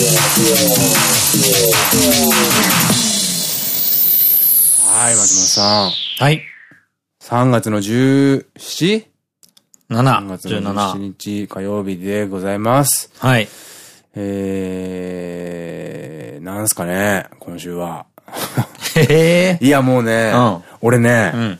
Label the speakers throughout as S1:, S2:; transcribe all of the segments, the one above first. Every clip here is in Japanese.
S1: はい、松本さん。
S2: はい。
S1: 3月の 17?3
S2: 7、
S1: 月の17
S2: 17。
S1: 日火曜日でございます。
S2: はい。
S1: えー、なんすかね、今週は。
S2: へえ。
S1: いや、もうね、
S2: うん
S1: 俺ね、
S2: うん。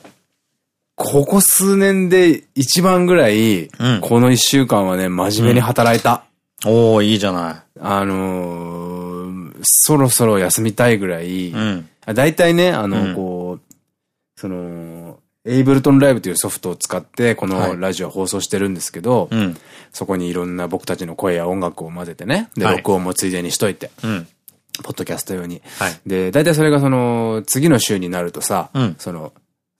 S1: ここ数年で一番ぐらい、
S2: うん
S1: この一週間はね、真面目に働いた。
S2: おー、いいじゃな
S1: あのー、そろそろ休みたいぐらい、
S2: い。うん。
S1: だいたいね、あの、
S2: うん
S1: こう、その、エイブルトンライブというソフトを使って、こ
S2: はい
S1: のラジオを放送してるんですけど、
S2: うん。
S1: そこにいろんな僕たちの声や音楽を混ぜてね、で、
S2: はい
S1: 録音もついでにしといて、
S2: うん。
S1: ポッドキャスト用に。
S2: はい。
S1: で、大体それがその、次の週になるとさ、
S2: うん
S1: その、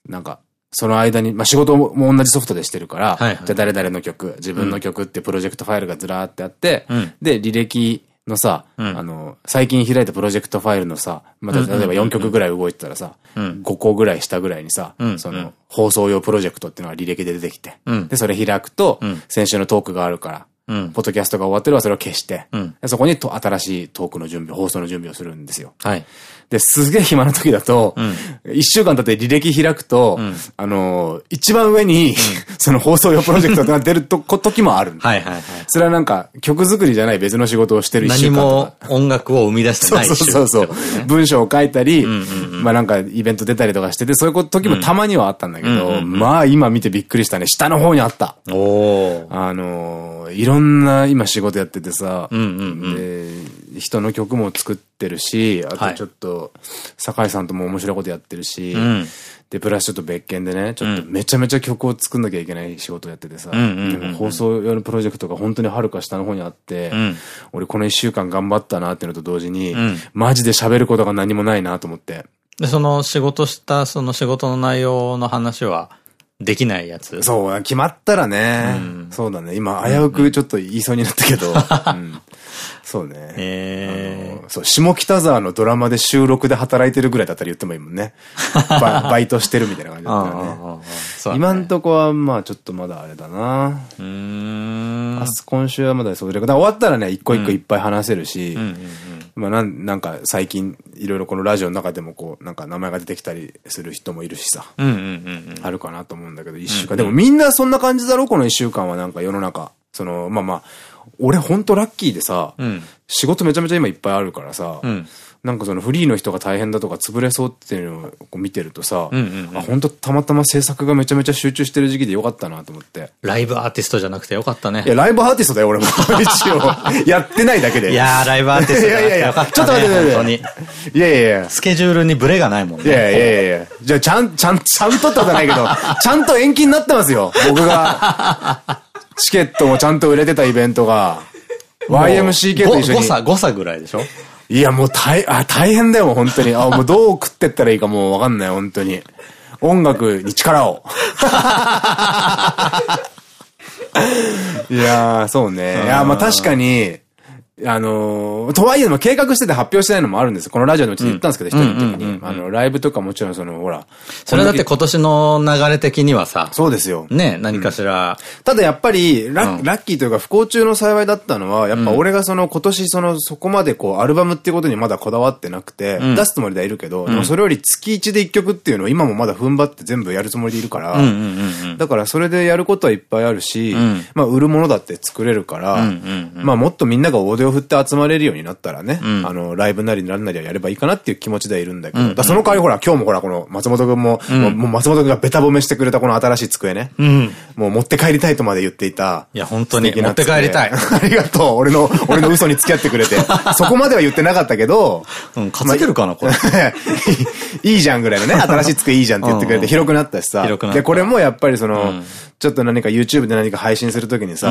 S1: なんか、その間に、まあ、仕事も同じソフトでしてるから、
S2: はいはい。
S1: じゃあ誰々の曲、自分の曲ってプロジェクトファイルがずらーってあって、
S2: うん。
S1: で、履歴のさ、
S2: うん。
S1: あの、最近開いたプロジェクトファイルのさ、また例えば4曲ぐらい動いてたらさ、
S2: うん。
S1: 5個ぐらい下ぐらいにさ、
S2: うん。
S1: その、放送用プロジェクトっていうのが履歴で出てきて、
S2: うん。
S1: で、それ開くと、
S2: うん。
S1: 先週のトークがあるから、
S2: うん。
S1: ポッドキャストが終わってればそれを消して、そこにと新しいトークの準備、放送の準備をするんですよ。
S2: はい。
S1: で、すげえ暇な時だと、一、週間経って履歴開くと、
S2: ん
S1: あのー、一番上に、その放送用プロジェクトが出るとこ時もある。
S2: はいはいはい。
S1: それはなんか、曲作りじゃない別の仕事をしてる一週
S2: 何
S1: 間と
S2: も
S1: か。
S2: 音楽を生み出して
S1: そう
S2: ない
S1: そうそうそう。文章を書いたり、まあなんかイベント出たりとかしてて、そういう時もたまにはあったんだけど、まあ今見てびっくりしたね。下の方にあった。
S2: おー。
S1: あのー、いろんな今仕事やっててさ、で、人の曲も作ってるし、あ
S2: はい。
S1: とちょっと、酒井さんとも面白いことやってるし、
S2: うん。
S1: で、プラスちょっと別件でね、ちょっとめちゃめちゃ曲を作んなきゃいけない仕事をやっててさ、放送用のプロジェクトが本当にはるか下の方にあって、
S2: うん。
S1: 俺この一週間頑張ったなっていうのと同時に、
S2: ん。
S1: マジで喋ることが何もないなと思って。
S2: で、その仕事した、その仕事の内容の話はできないやつ。
S1: そう、決まったらね、
S2: うん
S1: そうだね。今、危うくちょっと言いそうになったけど、うんそうね。
S2: へ
S1: あのそう、下北沢のドラマで収録で働いてるぐらいだったら言ってもいいもんね。ババイトしてるみたいな感じだったらね。
S2: ね
S1: 今んとこは、まあちょっとまだあれだな。
S2: うーん。
S1: 明日今週はまだそうだけど、終わったらね、一個一個いっぱい話せるし、まあなん、なんか最近、いろいろこのラジオの中でもこう、なんか名前が出てきたりする人もいるしさ、
S2: うん。うんうんうんうん。
S1: あるかなと思うんだけど、一週間。でもみんなそんな感じだろこの一週間はなんか世の中。その、まあまあ、俺ほんとラッキーでさ、
S2: うん。
S1: 仕事めちゃめちゃ今いっぱいあるからさ、
S2: うん。
S1: なんかそのフリーの人が大変だとか潰れそうっていうのを見てるとさ、
S2: うんうんうん
S1: あ、本当たまたま制作がめちゃめちゃ集中してる時期でよかったなと思って。
S2: ライブアーティストじゃなくてよかったね
S1: い。や、ライブアーティストだよ、俺も。一応。やってないだけで。
S2: いやー、ライブアーティストじゃなくてよかったね。
S1: ちょっと待って
S2: 本当に。
S1: いやいやいや。
S2: スケジュールにブレがないもんね。
S1: いやいやいやいや。じゃあ、ちゃん、ちゃん、ちゃんとってことはないけど、ちゃんと延期になってますよ。僕が。チケットもちゃんと売れてたイベントが。YMCK と一緒に。
S2: 誤差、誤差ぐらいでしょ？
S1: いや、もう大、あ、大変だよ、本当に。あ、もうどう食ってったらいいかもうわかんない、本当に。音楽に力を。いやー、そうね。いや、まあ確かに、あのーとはいえでも計画してて発表してないのもあるんですよ。このラジオでもちょっと言ったんですけど、一人の時に。あの、ライブとかもちろんその、ほら。
S2: それだって今年の流れ的にはさ、
S1: そうですよ。
S2: ね、何かしら、
S1: ただやっぱりラ、
S2: うん
S1: ラッキーというか不幸中の幸いだったのは、やっぱ俺がその今年そのそこまでこうアルバムっていうことにまだこだわってなくて、
S2: ん
S1: 出すつもりではいるけど、でもそれより月1で1曲っていうのを今もまだ踏ん張って全部やるつもりでいるから、
S2: うんうんうんうん。
S1: だからそれでやることはいっぱいあるし、
S2: ん
S1: まあ売るものだって作れるから、
S2: うんうんうん
S1: まあもっとみんなが大手を振って集まれるようになったらね、
S2: ん
S1: あの、ライブなりなんなりはやればいいかなっていう気持ちではいるんだけど、だからその代わりほら今日もほらこの松本くんも、もうもう松本くんがベタ褒めしてくれたこの新しい机ね、
S2: うん。
S1: もう持って帰りたいとまで言っていた。
S2: いや本当に持って帰りたい
S1: 机 ありがとう。俺の、俺の嘘に付き合ってくれて。そこまでは言ってなかったけど、
S2: うん、担げるかな、これ。
S1: いいじゃんぐらいのね、新しい机いいじゃんって言ってくれて広くなったしさ。
S2: 広くなった
S1: で、これもやっぱりその、
S2: ん
S1: ちょっと何か YouTube で何か配信するときにさ。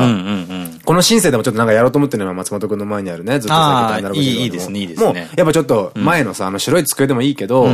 S2: こ
S1: このシンセでもちょっとなんかやろうと思ってるのは松本くんの前にあるね、ずっと
S2: あー
S1: 最近アナログ
S2: いいいいですねいいですね
S1: もう、やっぱちょっと前のさ、あの白い机でもいいけど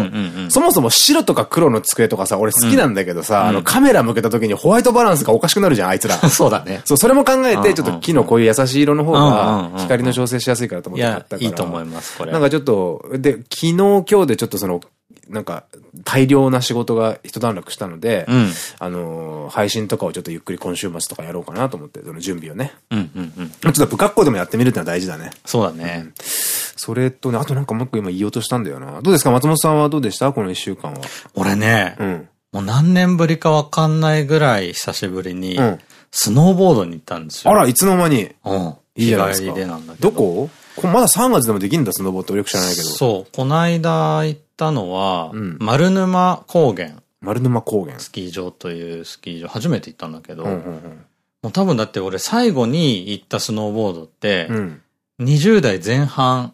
S1: そもそも白とか黒の机とかさ、俺好きなんだけどさ、あのカメラ向けた時にホワイトバランスがおかしくなるじゃん、あいつら。
S2: そうだね。
S1: そう、それも考えて、ちょっと木のこういう優しい色の方が
S2: うん、
S1: 光の調整しやすいからと思って買ったか、ら。
S2: いいと思います、これ。
S1: なんかちょっと、で、昨日今日でちょっとその、なんか、大量な仕事が一段落したので、
S2: うん。
S1: あのー配信とかをちょっとゆっくり今週末とかやろうかなと思って、その準備をね。
S2: うんうんうん。
S1: ちょっと不格好でもやってみるってのは大事だね。
S2: そうだね。
S1: それとね、あとなんかもう一個今言おうとしたんだよな。どうですか？松本さんはどうでした？この一週間は。
S2: 俺ね、
S1: うん。
S2: もう何年ぶりかわかんないぐらい久しぶりに
S1: うん、
S2: スノーボードに行ったんですよ。
S1: あら、いつの間に？
S2: うん。
S1: いいじゃないですか。
S2: ど。
S1: こ？まだ3月でもできるんだ、スノボって俺よく知らないけど。
S2: そう。この間行ったのは、
S1: うん
S2: 丸沼高原
S1: 丸沼高原。
S2: スキー場というスキー場、初めて行ったんだけど、もう多分だって俺最後に行ったスノーボードって、
S1: うん。うん。
S2: 20代前半。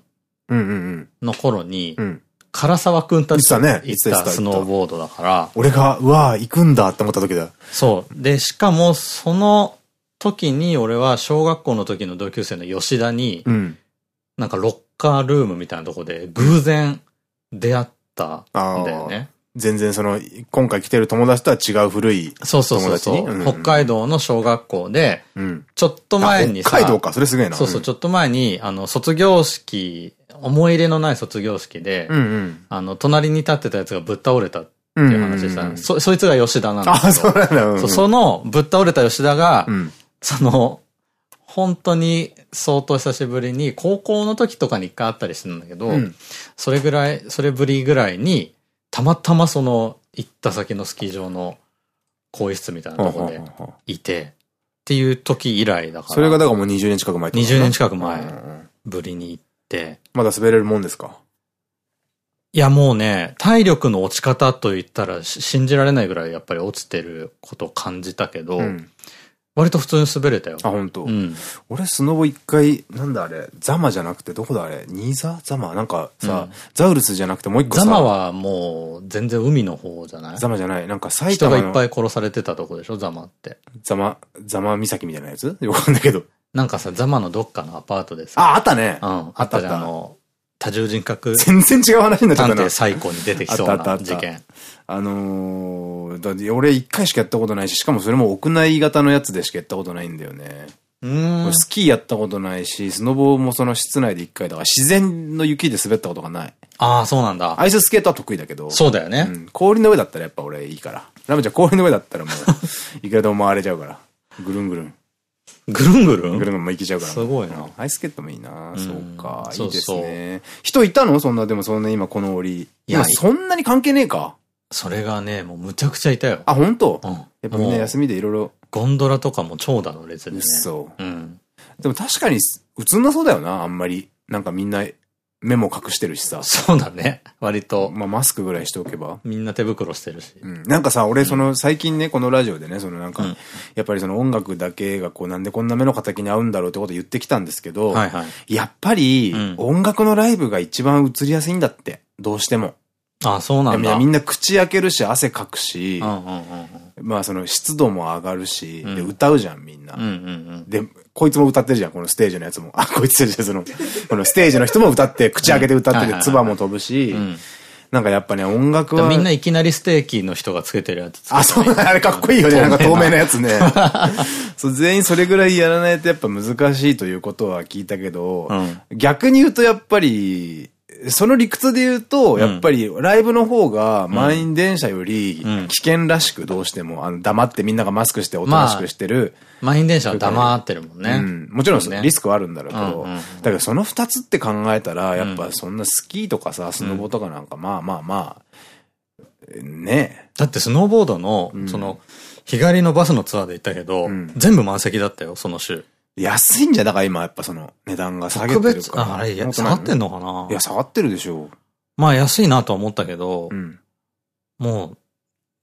S2: の頃に、
S1: うん。
S2: 唐沢くんたちと行ったスノーボードだから、
S1: 俺が、うわぁ、行くんだって思った時だ。
S2: そう。で、しかもその時に俺は小学校の時の同級生の吉田に、
S1: うん。
S2: なんかロッカールームみたいなとこで偶然出会ったんだよね。
S1: 全然その、今回来てる友達とは違う古い。
S2: そうそうそうそう、北海道の小学校で、
S1: うん。
S2: ちょっと前にさ、
S1: 北海道か、それすげえな。
S2: そうそう、ち
S1: ょっ
S2: と前に、あの、卒業式、思い入れのない卒業式で、
S1: うんうん。
S2: あの、隣に立ってたやつがぶっ倒れたって
S1: うん
S2: いう話したのそ、そいつが吉田なんだけど。
S1: あ、そうなんだ。うん
S2: その、ぶっ倒れた吉田が、
S1: うん。
S2: その、本当に相当久しぶりに、高校の時とかに一回会ったりしてるんだけど、
S1: うん。
S2: それぐらい、それぶりぐらいに、たまたまその、行った先のスキー場の更衣室みたいなとこでいて、っていう時以来だから。
S1: それがだからもう20年近く前ってことだ
S2: 20
S1: な
S2: 年近く前ぶりに行って、
S1: まだ滑れるもんですか？
S2: いやもうね、体力の落ち方と言ったらし信じられないぐらいやっぱり落ちてることを感じたけど、
S1: うん。
S2: 割と普通に滑れたよ。
S1: あ、本当。
S2: うん。
S1: 俺、スノボ一回、なんだあれ、ザマじゃなくて、どこだあれ、ニーザ？ザマ？なんかさ、
S2: うん
S1: ザウルスじゃなくてもう一個さ、
S2: ザマはもう全然海の方じゃない？
S1: ザマじゃない、なんか埼
S2: 人が
S1: 玉の
S2: いっぱい殺されてたとこでしょ？ザマって。
S1: ザマ、ザマ岬みたいなやつ？よくわかんないけど。
S2: なんかさ、ザマのどっかのアパートでさ、
S1: あ、あったね。
S2: うん、あったじゃん、あの、多重人格
S1: 全然違う話になっちゃったな
S2: 探偵。最高に出てきそうな事件。
S1: あのー、だって俺一回しかやったことないし、しかもそれも屋内型のやつでしかやったことないんだよね。
S2: うーん
S1: 俺。スキーやったことないし、スノボもその室内で一回だから自然の雪で滑ったことがない。
S2: ああ、そうなんだ。
S1: アイススケートは得意だけど。
S2: そうだよね。
S1: うん氷の上だったらやっぱ俺いいから。ラムちゃん氷の上だったらもう、いくらでも回れちゃうから。ぐるんぐるん。
S2: ぐるんぐるん？
S1: ぐるんぐるんも行けちゃうから。
S2: すごいな
S1: うんアイススケートもいいな。
S2: ん
S1: そうか。いいですね。人いたの？そんな、でもそんな今この折。い
S2: や
S1: や、そんなに関係ねえか？
S2: それがね、もうむちゃくちゃいたよ。
S1: あ、本当？
S2: うん。
S1: やっぱみんな休みでいろいろ。
S2: ゴンドラとかも長蛇の列でね。
S1: そう。
S2: うん。
S1: でも確かに映んなそうだよな、あんまり。なんかみんな目も隠してるしさ。
S2: そうだね。割と、
S1: まあマスクぐらいしておけば。
S2: みんな手袋してるし。
S1: うん、なんかさ、俺その最近ね、このラジオでね、そのなんか、
S2: うん
S1: やっぱりその音楽だけがこうなんでこんな目の敵に合うんだろうってことを言ってきたんですけど、
S2: はいはい。
S1: やっぱり
S2: うん
S1: 音楽のライブが一番映りやすいんだって、どうしても。
S2: ああ、そうなんだ。
S1: みんな口開けるし、汗かくし
S2: うん、うんうん
S1: まあその湿度も上がるし、
S2: うん
S1: で、歌うじゃん、みんな。で、こいつも歌ってるじゃん、このステージのやつも。あ、こいつじゃその、このステージの人も歌って、口開けて歌ってて、唾も飛ぶし、
S2: うん
S1: なんかやっぱね、音楽は。
S2: みんないきなりステーキの人がつけてるやつ
S1: あ、そうあれかっこいいよね。
S2: な
S1: なんか透明なやつね。そう、全員それぐらいやらないとやっぱ難しいということは聞いたけど、
S2: うん
S1: 逆に言うとやっぱり、その理屈で言うと、やっぱりライブの方が満員電車より
S2: うん。
S1: 危険らしくどうしても、あの黙ってみんながマスクしておとなしくしてる。
S2: 満員電車は黙ってるもんね。
S1: うん、もちろんリスクはあるんだろうけど、だけどその二つって考えたら、やっぱそんなスキーとかさ、スノボとかなんかまあまあまあ、ね。
S2: だってスノーボードの、
S1: ん。
S2: その、日帰りのバスのツアーで行ったけど、
S1: うん。
S2: 全部満席だったよ、その週。
S1: 安いんじゃ、だから今やっぱその値段が下げ
S2: 特
S1: てるから。
S2: 別、ああれ、下がってんのかな？い
S1: や、下がってるでしょ
S2: まあ安いなとは思ったけど、
S1: う。うん。
S2: も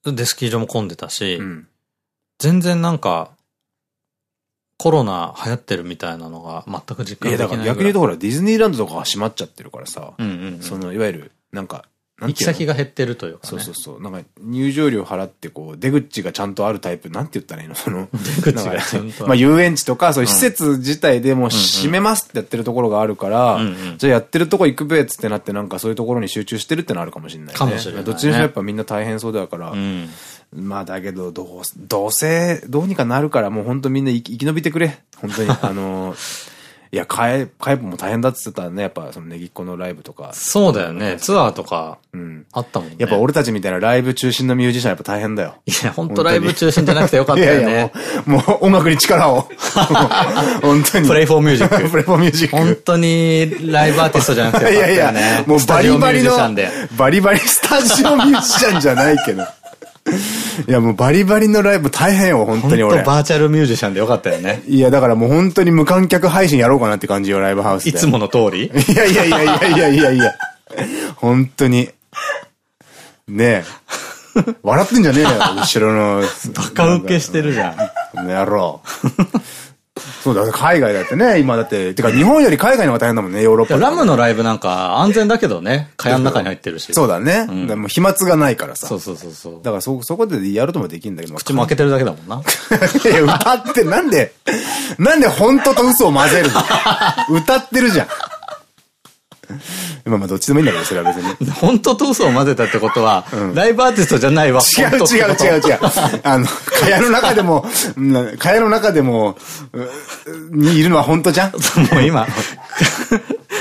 S2: う、で、スキー場も混んでたし、
S1: うん。
S2: 全然なんか、コロナ流行ってるみたいなのが全く実感できないい。
S1: だから逆に言うとほら、ディズニーランドとかが閉まっちゃってるからさ、その、いわゆる、なんか、
S2: 行き先が減ってるというか、ね。
S1: そうそうそう。なんか、入場料払って、こう、出口がちゃんとあるタイプ、なんて言ったらいいの？その、
S2: 出口がちゃんと
S1: まあ、遊園地とか、そういう施設自体でもう閉めますってやってるところがあるから、
S2: うんうん
S1: じゃあやってるとこ行くべっつってなって、なんかそういうところに集中してるってのあるかもしれないね。
S2: かもしれないね
S1: どっちにしろやっぱみんな大変そうだから、
S2: うん。
S1: まあだけど、どう、どうせ、どうにかなるから、もう本当みんな生き生き延びてくれ。本当に。あの、いや、買え、も大変だって言ってたね。やっぱ、そのネギっ子のライブとか。
S2: そうだよね。ツアーとか、
S1: うん。
S2: あったもんね。
S1: やっぱ俺たちみたいなライブ中心のミュージシャンやっぱ大変だよ。
S2: いや、本当ライブ中心じゃなくてよかったよ
S1: いやいや
S2: ね。
S1: もう、もう音楽に力を。本当に。
S2: プレイフォーミュージック。
S1: プレイフォーミュージック。
S2: 本当にライブアーティストじゃなくてよかったよね。
S1: いやいや、もうバリバリのバリバリスタジオミュージシャンじゃないけど。いや、もうバリバリのライブ大変よ、本当に俺。
S2: バーチャルミュージシャンでよかったよね。
S1: いや、だからもう本当に無観客配信やろうかなって感じよ、ライブハウスで。
S2: いつもの通り
S1: いやいやいやいやいやいやいや。本当に。ねえ。笑ってんじゃねえよ、後ろの。
S2: バカ受けしてるじゃん。
S1: この野郎。そうだ、海外だってね、今だって。てか日本より海外の方が大変だもんね、ヨーロッパ
S2: ラムのライブなんか安全だけどね、蚊帳の中に入ってるし。
S1: そうだね。でも飛沫がないからさ。
S2: そうそうそうそう。
S1: だからそ、そこでやるともできるんだけど。
S2: 口も開けてるだけだもんな。
S1: いや、歌って、なんで、なんで本当と嘘を混ぜるの？歌ってるじゃん。まあまあどっちでもいいんだけど、それは別に。
S2: 本当と嘘を混ぜたってことは、ライブアーティストじゃないわ。
S1: 違う違う違う違う。あの、蚊帳の中でも、うん蚊帳の中でも、うにいるのは本当じゃん？
S2: もう今、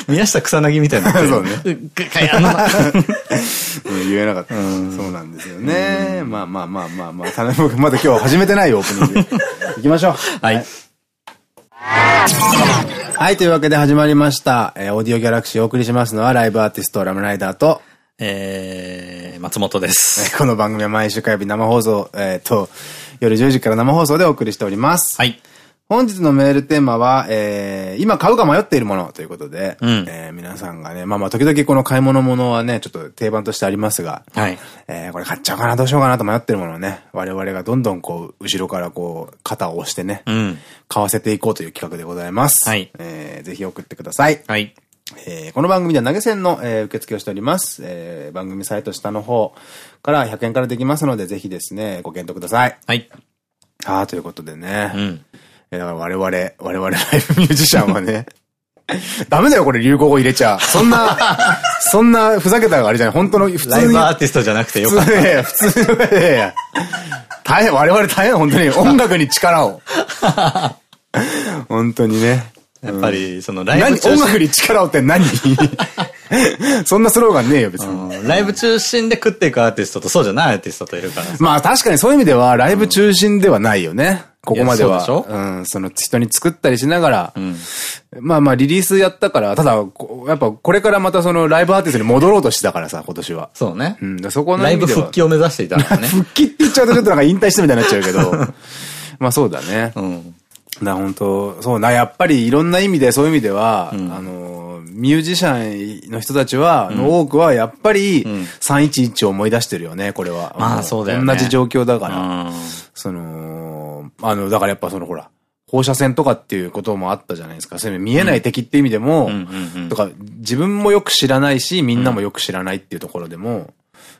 S2: 宮下草薙みたいにな。
S1: そうね。
S2: かやの
S1: うん言えなかった。そうなんですよね。まあまあまあまあまあ、まだ今日始めてないよ、オープニング。行きましょう。
S2: はい。
S1: はい、というわけで始まりました。えーオーディオギャラクシーをお送りしますのは、ライブアーティスト、ラムライダーと、
S2: えー、松本です。
S1: この番組は毎週火曜日生放送、えっ、と、夜10時から生放送でお送りしております。
S2: はい。
S1: 本日のメールテーマは、えー、今買うか迷っているものということで、
S2: うん
S1: えー皆さんがね、まあまあ時々この買い物ものはね、ちょっと定番としてありますが、
S2: はい。
S1: えー、これ買っちゃおうかな、どうしようかなと迷ってるものをね、我々がどんどんこう、後ろからこう、肩を押してね、
S2: うん。
S1: 買わせていこうという企画でございます。
S2: はい
S1: えー、ぜひ送ってください。
S2: はい。
S1: えーこの番組では投げ銭の、えー受付をしております。えー番組サイト下の方から100円からできますので、ぜひですね、ご検討ください。
S2: はい。
S1: あー、ということでね。
S2: うん。
S1: えーだから我々、我々ライブミュージシャンはね、ダメだよ、これ流行語入れちゃ。そんな、そんなふざけたあれじゃない。本当の、普通に。
S2: ライブアーティストじゃなくてよかった。
S1: 普通ね、普通に、いやいや大変、我々大変、本当に。音楽に力を。本当にね。
S2: やっぱり、そのライブ
S1: 何
S2: 中心
S1: 音楽に力をって何？そんなスローガンねえよ、別に。
S2: うんライブ中心で食っていくアーティストとそうじゃないアーティストといるからさ。
S1: まあ確かにそういう意味では、ライブ中心ではないよね。ここまでは。
S2: そう
S1: うん、その人に作ったりしながら、
S2: ん
S1: まあまあリリースやったから、ただ、やっぱこれからまたそのライブアーティストに戻ろうとしてたからさ、今年は。
S2: そうね
S1: う。ん、でそこの
S2: ライブ。復帰を目指していたんだね。
S1: 復帰って言っちゃうとちょっとなんか引退したみたいになっちゃうけど。まあそうだね。
S2: うん。
S1: だ本当そうな、やっぱりいろんな意味で、そういう意味では、あの、ミュージシャンの人たちは、の多くはやっぱり、311を思い出してるよね、これは。
S2: まあ
S1: も
S2: そうだよね
S1: 同じ状況だから。
S2: うん。
S1: その、あの、だからやっぱそのほら、放射線とかっていうこともあったじゃないですか。そういう見えない敵って意味でも、とか、自分もよく知らないし、みんなもよく知らないっていうところでも、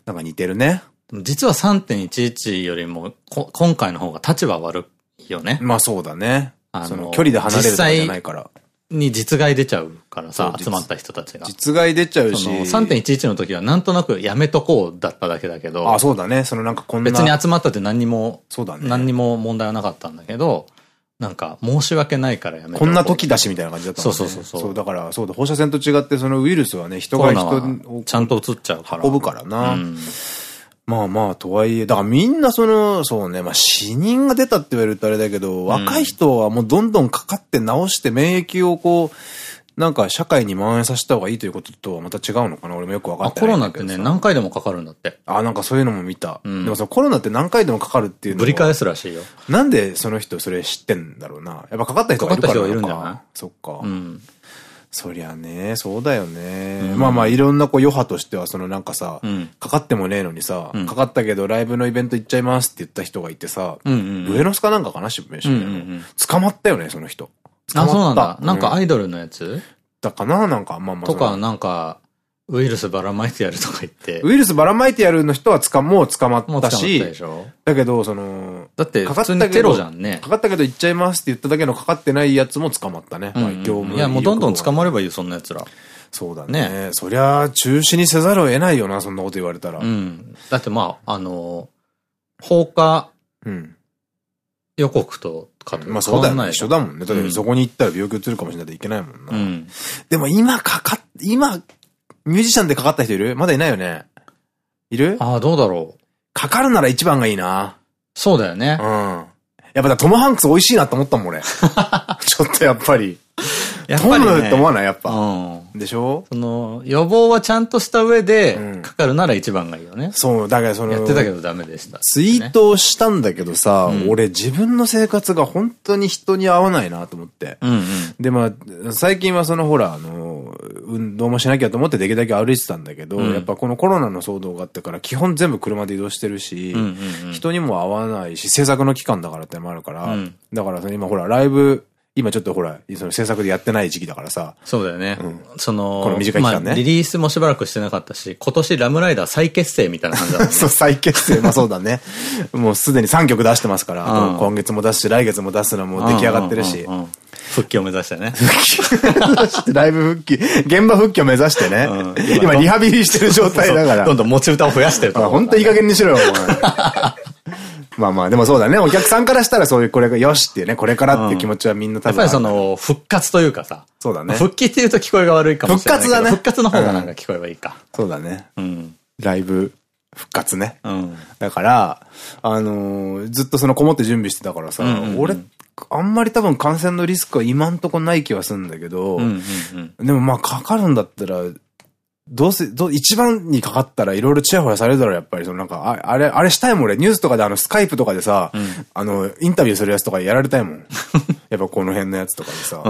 S1: なんか似てるね。
S2: 実は3.11よりも、こ今回の方が立場悪いよね。
S1: まあそうだね。
S2: あの
S1: その距離で離れるとかじゃないから。
S2: に実害出ちゃうからさ、集まった人たちが。
S1: 実害出ちゃうし。
S2: その3.11の時はなんとなくやめとこうだっただけだけど、
S1: あ、そうだね。そのなんかこんな。
S2: 別に集まったって何にも、
S1: そうだね。
S2: 何にも問題はなかったんだけど、なんか申し訳ないからやめとこう
S1: こんな時だしみたいな感じだったもんね。
S2: そうそうそうそう
S1: そう、だから、そうだ、放射線と違って、そのウイルスはね、人が人を
S2: はちゃんと移っちゃうから。
S1: 運ぶからな。
S2: うん
S1: まあまあ、とはいえ、だからみんなその、そうね、まあ死人が出たって言われるとあれだけど、若い人はもうどんどんかかって治して免疫をこう、なんか社会に蔓延させた方がいいということとはまた違うのかな俺もよくわか
S2: あ、
S1: って
S2: コ
S1: ないんだけどさ。
S2: ロナってね、何回でもかかるんだって。
S1: あ、なんかそういうのも見た。
S2: うん
S1: でもそのコロナって何回でもかかるっていうのは
S2: ぶり返すらしいよ。
S1: なんでその人それ知ってんだろうな。やっぱかかった人がいるから
S2: かかった人がいるんじゃない？
S1: そっか。
S2: うん。
S1: そりゃね、そうだよね。まあまあ、いろんなこう余波としては、そのなんかさ、
S2: うん
S1: かかってもねえのにさ、
S2: ん
S1: かかったけどライブのイベント行っちゃいますって言った人がいてさ、
S2: うんうんうん
S1: 上野スかなんかかな、渋谷渋谷。捕まったよね、その人。捕ま
S2: あ、
S1: った
S2: そうなんだ。なんか
S1: う
S2: アイドルのやつ？
S1: だかななんか、まあまあ。
S2: とか、なんか、ウイルスばらまいてやるとか言って。
S1: ウイルスばらまいてやるの人はつか、もう捕ま
S2: もう捕まった
S1: し、
S2: でしょ
S1: だけど、その、
S2: だって、
S1: かか
S2: 普
S1: ったけど
S2: 通にテロじゃんね
S1: か。かったけど行っちゃいますって言っただけのかかってないやつも捕まったね。業務
S2: いや、もうどんどん捕ま
S1: る。
S2: ればいいよ、そんな奴ら。
S1: そうだ
S2: ね
S1: ね。そりゃ、中止にせざるを得ないよな、そんなこと言われたら。
S2: うん。だってまあ、あの、放火
S1: うん。
S2: 予告とかと
S1: まあそうだよね。一緒だもんね。だってそこに行ったら病気移るかもしれないといけないもんな。
S2: うん。
S1: でも今かかっ、今、ミュージシャンでかかった人いる？まだいないよね。いる？
S2: ああ、どうだろう。
S1: かかるなら一番がいいな。
S2: そうだよね。
S1: うん。やっぱトム・ハンクス美味しいなと思ったもん、俺。ちょっとやっぱり。やっぱり、ね、トムって思わない？やっぱ。うん。でしょ？
S2: その、予防はちゃんとした上で、かかるなら一番がいいよね。
S1: そう、だからその、
S2: やってたけどダメでした、
S1: ツイートをしたんだけどさ、うん、俺自分の生活が本当に人に合わないなと思って。で、まあ、最近はそのほら、あの、運動もしなきゃと思ってできるだけ歩いてたんだけど、うん、やっぱこのコロナの騒動があってから基本全部車で移動してるし、人にも会わないし、制作の期間だからってのもあるから、うん、だから今ほら、ライブ、今ちょっとほら、その制作でやってない時期だからさ。
S2: そうだよね。うん、その、
S1: この短い期間ね、まあ、
S2: リリースもしばらくしてなかったし、今年ラムライダー再結成みたいな感じだね。
S1: そう、再結成。まあそうだね。もうすでに3曲出してますから、うん、今月も出すし、来月も出すのも出来上がってるし。
S2: 復帰を目指してね。
S1: 復帰。ライブ復帰。現場復帰を目指してね。うん、今リハビリしてる状態だから。
S2: どんどん持ち歌を増やしてる
S1: と。本当いい加減にしろよ、お前。まあまあ、でもそうだね。お客さんからしたらそういう、これがよしっていうね、これからっていう気持ちはみんな
S2: 多分、やっぱりその、復活というかさ。
S1: そうだね。
S2: 復帰っていうと聞こえが悪いかもしれない。復活だね。復活の方がなんか聞こえばいいか。
S1: そうだね。うん。ライブ復活ね。うん。だから、あのずっとそのこもって準備してたからさ、俺、あんまり多分感染のリスクは今んとこない気はするんだけど、でもまあかかるんだったら、どうせ、どう、一番にかかったらいろいろチヤホヤされるだろ、やっぱり。そのなんか、ああれ、あれしたいもん俺、ニュースとかであの、スカイプとかでさ、うん、あの、インタビューするやつとかやられたいもん。やっぱこの辺のやつとかでさ。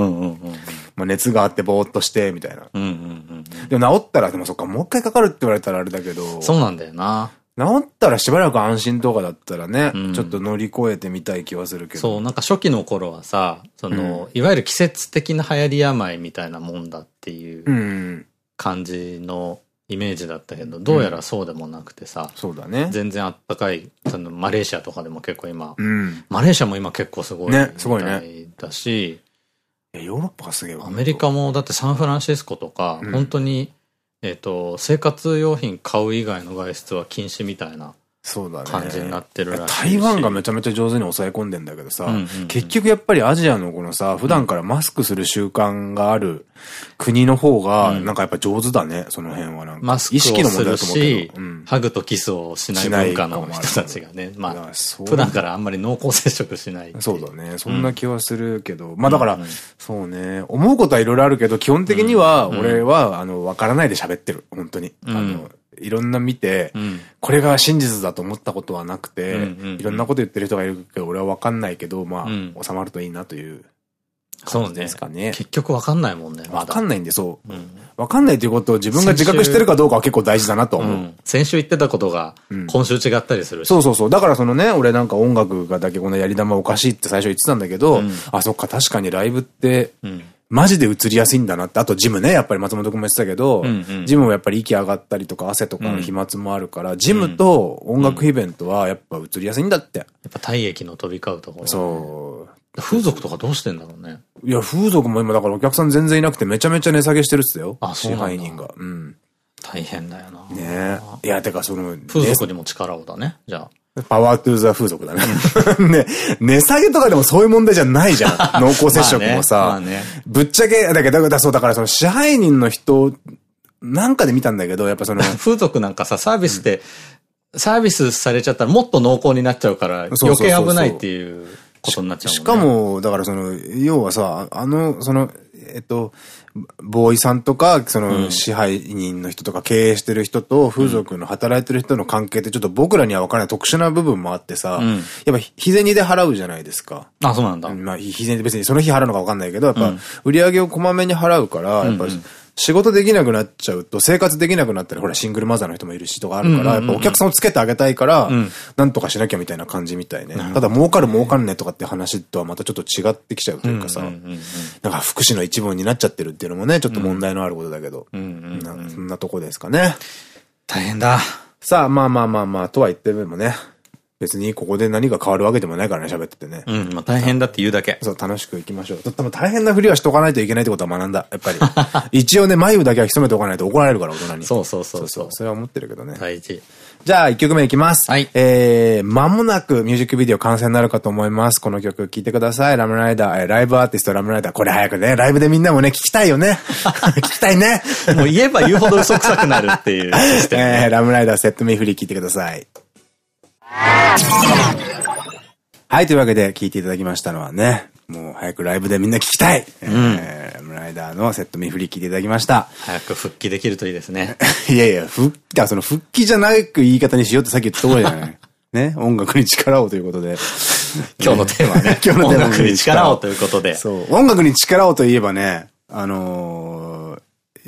S1: まあ熱があってぼーっとして、みたいな。でも治ったら、でもそっか、もう一回かかるって言われたらあれだけど。
S2: そうなんだよな。
S1: 治ったらしばらく安心とかだったらね、うん、ちょっと乗り越えてみたい気はするけど。
S2: そう、なんか初期の頃はさ、その、うん、いわゆる季節的な流行り病みたいなもんだっていう感じのイメージだったけど、どうやらそうでもなくてさ。
S1: そうだね。
S2: 全然あったかい、そのマレーシアとかでも結構今、うん、マレーシアも今結構すごい。
S1: ね、すごいね。
S2: だし、
S1: ヨーロッパがすげえ
S2: アメリカもだってサンフランシスコとか、うん、本当に、えっと、生活用品買う以外の外出は禁止みたいな。
S1: そうだね。
S2: 感じになってるら
S1: しい台湾がめちゃめちゃ上手に抑え込んでんだけどさ、結局やっぱりアジアのこのさ、普段からマスクする習慣がある国の方が、なんかやっぱ上手だね、その辺はなんか。
S2: マスクをするし、ハグとキスをしない文化の人たちがね、まあ、普段からあんまり濃厚接触しない。
S1: そうだね、そんな気はするけど、まあだから、そうね、思うことはいろいろあるけど、基本的には、俺は、あの、わからないで喋ってる、本当に。あの、いろんな見て、うん、これが真実だと思ったことはなくて、いろんなこと言ってる人がいるけど、俺はわかんないけど、まあ、うん、収まるといいなという。
S2: そうですかね。結局わかんないもんね、
S1: わかんないんで、そう。わかんないということを自分が自覚してるかどうかは結構大事だなと思う。
S2: 先週言ってたことが、今週違ったりするし。
S1: そうそうそう。だからそのね、俺なんか音楽がだけこのやり玉おかしいって最初言ってたんだけど、あ、そっか、確かにライブって、マジで移りやすいんだなって。あとジムね、やっぱり松本君も言ってたけど、うんうん、ジムもやっぱり息上がったりとか汗とかの飛沫もあるから、うん、ジムと音楽イベントはやっぱ移りやすいんだって。やっ
S2: ぱ体液の飛び交うところ、ね、
S1: そ
S2: う。風俗とかどうしてんだろうね。
S1: いや、風俗も今だからお客さん全然いなくてめちゃめちゃ値下げしてるっすよ。あ、支配人が。うん。
S2: 大変だよな。
S1: ねえ。いや、てかその、
S2: 風俗にも力をだね、じゃあ。
S1: パワートゥーザ風俗だね。ね、値下げとかでもそういう問題じゃないじゃん。濃厚接触もさ。ねね、ぶっちゃけ、だけど、だそうだからその支配人の人、なんかで見たんだけど、やっぱその。
S2: 風俗なんかさ、サービスで、うん、サービスされちゃったらもっと濃厚になっちゃうから、余計危ないっていうことになっちゃうね。
S1: しかも、だからその、要はさ、あの、その、えっと、ボーイさんとか、その支配人の人とか経営してる人と風俗の働いてる人の関係ってちょっと僕らには分からない特殊な部分もあってさ、うん、やっぱ日銭で払うじゃないですか。
S2: あ、そうなんだ。
S1: まあ日銭で別にその日払うのか分かんないけど、やっぱ売り上げをこまめに払うから、やっぱ仕事できなくなっちゃうと、生活できなくなったら、ほら、シングルマザーの人もいるしとかあるから、やっぱお客さんをつけてあげたいから、なんとかしなきゃみたいな感じみたいね。ただ、儲かる儲かんねとかって話とはまたちょっと違ってきちゃうというかさ、なんか福祉の一部になっちゃってるっていうのもね、ちょっと問題のあることだけど、そんなとこですかね。
S2: 大変だ。
S1: さあ、まあまあまあまあ、とは言ってもね、別にここで何が変わるわけでもないからね、喋っててね。
S2: うん、まあ大変だって言うだけ。
S1: そう、楽しく行きましょう。多分大変なふりはしとかないといけないってことは学んだ。やっぱり。一応ね、眉だけは潜めておかないと怒られるから、大人に。
S2: そうそうそうそう。
S1: それは思ってるけどね。
S2: 大事。
S1: じゃあ、一曲目いきます。
S2: はい。
S1: えー、間もなくミュージックビデオ完成になるかと思います。この曲聴いてください。ラムライダー、えー、ライブアーティストラムライダー。これ早くね、ライブでみんなもね、聞きたいよね。聞きたいね。
S2: もう言えば言うほど嘘くさくなるっていうね。
S1: えー、ラムライダーセットミーフリー聴いてください。はい、というわけで聞いていただきましたのはね、もう早くライブでみんな聞きたい、うん、えー、ラムライダーのセットミーフリー聞いていただきました。
S2: 早く復帰できるといいですね。
S1: いやいや、復帰、その復帰じゃなく言い方にしようってさっき言ったところじゃない。ね、音楽に力をということで。
S2: 今日のテーマね。
S1: 今日のテーマ
S2: 音楽に力をということで。
S1: そう。音楽に力をといえばね、あのー、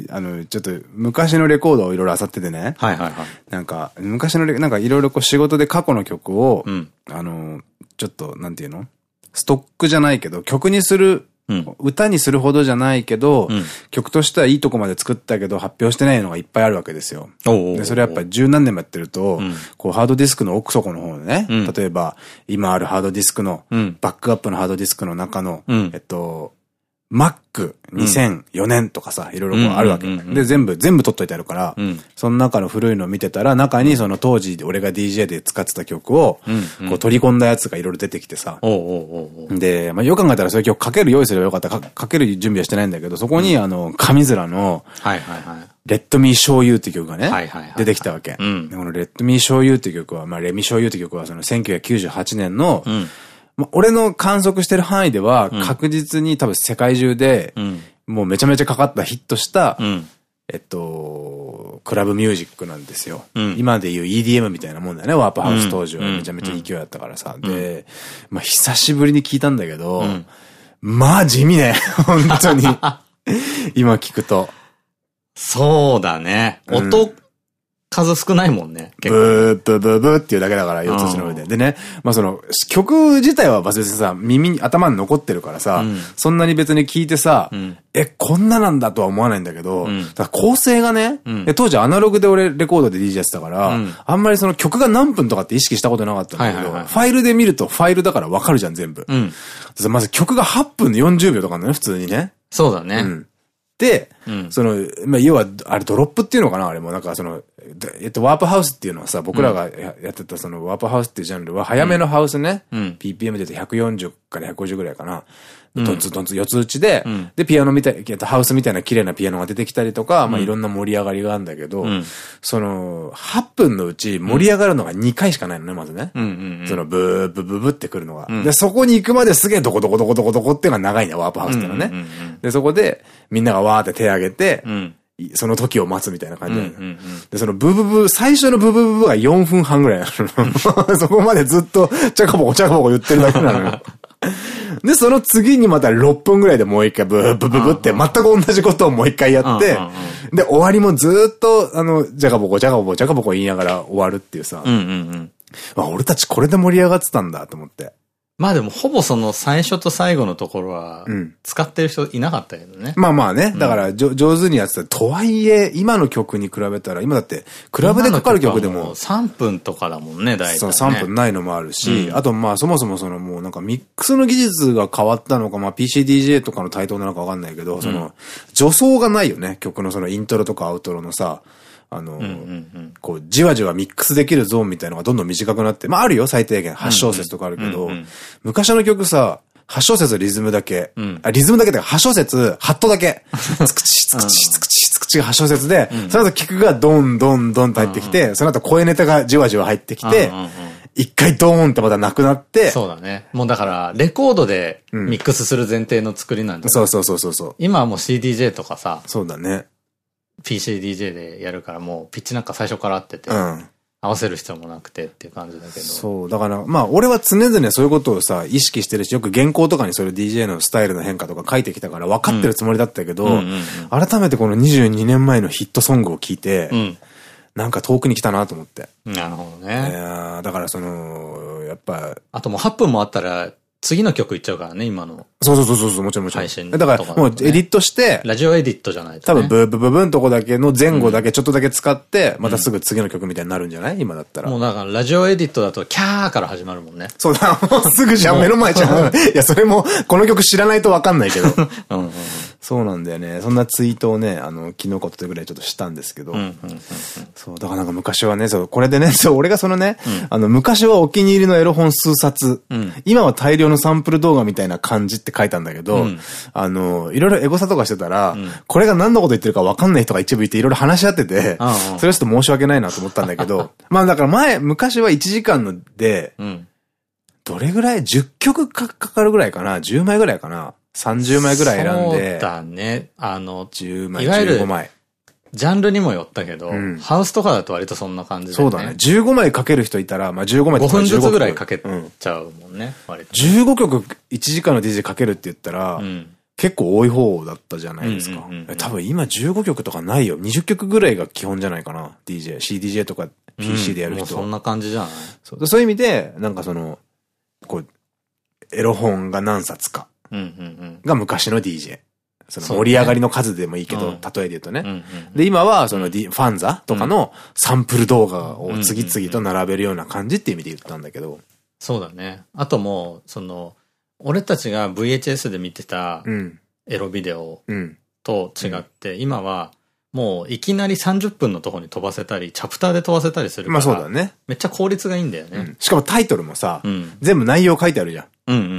S1: あの、ちょっと昔のレコードをいろいろ漁っててね。
S2: はいはいはい。
S1: なんか、昔のレ、なんかいろいろこう仕事で過去の曲を、うん、あのー、ちょっと、なんていうの？ストックじゃないけど、曲にする、うん、歌にするほどじゃないけど、うん、曲としてはいいとこまで作ったけど発表してないのがいっぱいあるわけですよ。で、それやっぱ十何年もやってると、うん、こうハードディスクの奥底の方でね、例えば今あるハードディスクの、バックアップのハードディスクの中の、えっと、Mac2004 年とかさ、いろいろあるわけ。で、全部、全部撮っといてあるから、うん、その中の古いのを見てたら、中にその当時俺が DJ で使ってた曲を、こう取り込んだやつがいろいろ出てきてさ。で、まあ、よく考えたらそういう曲かける用意すればよかった。か。かける準備はしてないんだけど、そこにあの、上面の、レッドミー醤油っていう曲がね、出てきたわけ。このレッドミー醤油っていう曲は、まあ、レミ醤油っていう曲はその1998年の、うんまあ、俺の観測してる範囲では、確実に多分世界中で、もうめちゃめちゃかかったヒットした、えっと、クラブミュージックなんですよ。うん、今で言う EDM みたいなもんだよね。ワープハウス当時はめちゃめちゃ勢いだったからさ。うん、で、まあ久しぶりに聞いたんだけど、うん、まあ地味ね。本当に。今聞くと。
S2: そうだね。音数少ないもんね。
S1: ブー、ブー、ブー、ブーっていうだけだから、四つの上で。でね、まあその、曲自体は別にさ、耳に、頭に残ってるからさ、うん、そんなに別に聞いてさ、うん、え、こんななんだとは思わないんだけど、うん、だ構成がね、で、当時アナログで俺レコードで DJ やってたから、あんまりその曲が何分とかって意識したことなかったんだけど、ファイルで見るとファイルだからわかるじゃん、全部。まず曲が8分で40秒とかなのね、普通にね。
S2: そうだね。
S1: で、その、まあ、要は、あれドロップっていうのかなあれも、なんかその、えっと、ワープハウスっていうのはさ、僕らがやってたそのワープハウスっていうジャンルは、早めのハウスね、うん、PPM で言うと140から150ぐらいかな。トンツトンツ四つ打ちで、うん、で、ピアノみたい、ハウスみたいな綺麗なピアノが出てきたりとか、うん、まあいろんな盛り上がりがあるんだけど、うん、その、8分のうち盛り上がるのが2回しかないのね、まずね。その、ブーブブブってくるのが。で、そこに行くまですげえどこどこどこどこどこっていうのが長いんだワープハウスってのね。で、そこで、みんながわーって手上げて、その時を待つみたいな感じなの。で、そのブブブ、最初のブブブブが4分半ぐらいなの。そこまでずっと、ちゃかぼこちゃかぼこ言ってるだけなのよ。で、その次にまた6分ぐらいでもう一回ブーブブブって全く同じことをもう一回やって、で、終わりもずっと、あの、じゃかぼこじゃかぼこじゃかぼこ言いながら終わるっていうさ。俺たちこれで盛り上がってたんだと思って。
S2: まあでもほぼその最初と最後のところは、使ってる人いなかったけどね。
S1: まあまあね。だから上手にやってた。とはいえ、今の曲に比べたら、今だって、クラブでかかる曲でも。
S2: 3分とかだもんね、大体、
S1: そう、3分ないのもあるし、あとまあそもそもそのもうなんかミックスの技術が変わったのか、まあ PCDJ とかの台頭なのかわかんないけど、その、助走がないよね。曲のそのイントロとかアウトロのさ。あの、こう、じわじわミックスできるゾーンみたいなのがどんどん短くなって、まああるよ、最低限。8小節とかあるけど、昔の曲さ、8小節リズムだけ、うん、あ、リズムだけで8小節、ハットだけ、つくち、つくち、つくち、つくちが8小節で、その後曲がドンドンドンと入ってきて、その後声ネタがじわじわ入ってきて、一回ドーンってまたなくなって。
S2: そうだね。もうだから、レコードでミックスする前提の作りなんだ、
S1: そうそうそうそう。
S2: 今はもう CDJ とかさ。
S1: そうだね。
S2: PCDJ でやるからもうピッチなんか最初から合ってて、うん、合わせる必要もなくてっていう感じだけど。
S1: そう。だから、まあ俺は常々そういうことをさ、意識してるし、よく原稿とかにそれ DJ のスタイルの変化とか書いてきたから分かってるつもりだったけど、改めてこの22年前のヒットソングを聞いて、うん、なんか遠くに来たなと思って。
S2: なるほどね。
S1: いやだからその、やっぱ。
S2: あともう8分もあったら、次の曲いっちゃうからね、今の。
S1: そうそうそうそう、もちろんもちろん。
S2: 配信
S1: だから、もうエディットして、
S2: ラジオエディットじゃないと、ね。
S1: 多分ブーブーブーブーのとこだけの前後だけちょっとだけ使って、またすぐ次の曲みたいになるんじゃない？今だったら。
S2: もうだから、ラジオエディットだと、キャーから始まるもんね。
S1: そうだ、もうすぐじゃん、目の前じゃん。いや、それも、この曲知らないとわかんないけど。
S2: うんうん。
S1: そうなんだよね。そんなツイートをね、あの、昨日かとぐらいちょっとしたんですけど。
S2: うんうんうん
S1: そう、だからなんか昔はね、そう、これでね、そう、俺がそのね、あの、昔はお気に入りのエロ本数冊、
S2: ん
S1: 今は大量のサンプル動画みたいな感じって書いたんだけど、
S2: うん
S1: あの、いろいろエゴサとかしてたら、
S2: ん
S1: これが何のこと言ってるか分かんない人が一部いていろいろ話し合ってて、
S2: うんうん
S1: それはちょっと申し訳ないなと思ったんだけど、まあだから前、昔は1時間ので、
S2: うん。
S1: どれぐらい ?10 曲かかかるぐらいかな ?10 枚ぐらいかな ?30 枚ぐらい選ん
S2: そう
S1: で、
S2: だね。あの、
S1: 10枚、
S2: いわゆる
S1: 15枚。
S2: ジャンルにもよったけど、
S1: うん
S2: ハウスとかだと割とそんな感じだよね。
S1: そうだね。15枚かける人いたら、まあ15枚
S2: 5分ずつぐらいかけ
S1: うん
S2: ちゃうもんね、割と。
S1: 15曲1時間の DJ かけるって言ったら、
S2: うん。
S1: 結構多い方だったじゃないですか
S2: うんうんうんうん。
S1: 多分今15曲とかないよ。20曲ぐらいが基本じゃないかな。DJ。CDJ とか PC でやる人は。
S2: そんな感じじゃない
S1: そういう意味で、なんかその、こう、エロ本が何冊か
S2: うんうん
S1: が昔の DJ。その盛り上がりの数でもいいけど、
S2: うん
S1: 例えで言うとね。で、今は、その、D、ファンザとかのサンプル動画を次々と並べるような感じっていう意味で言ったんだけど。
S2: そうだね。あともう、その、俺たちが VHS で見てた
S1: うん。
S2: エロビデオ
S1: うん。
S2: と違って、今はもういきなり30分のとこに飛ばせたり、チャプターで飛ばせたりするから、
S1: まあそうだね。
S2: めっちゃ効率がいいんだよね
S1: うん。しかもタイトルもさ、
S2: うん。
S1: 全部内容書いてあるじゃん。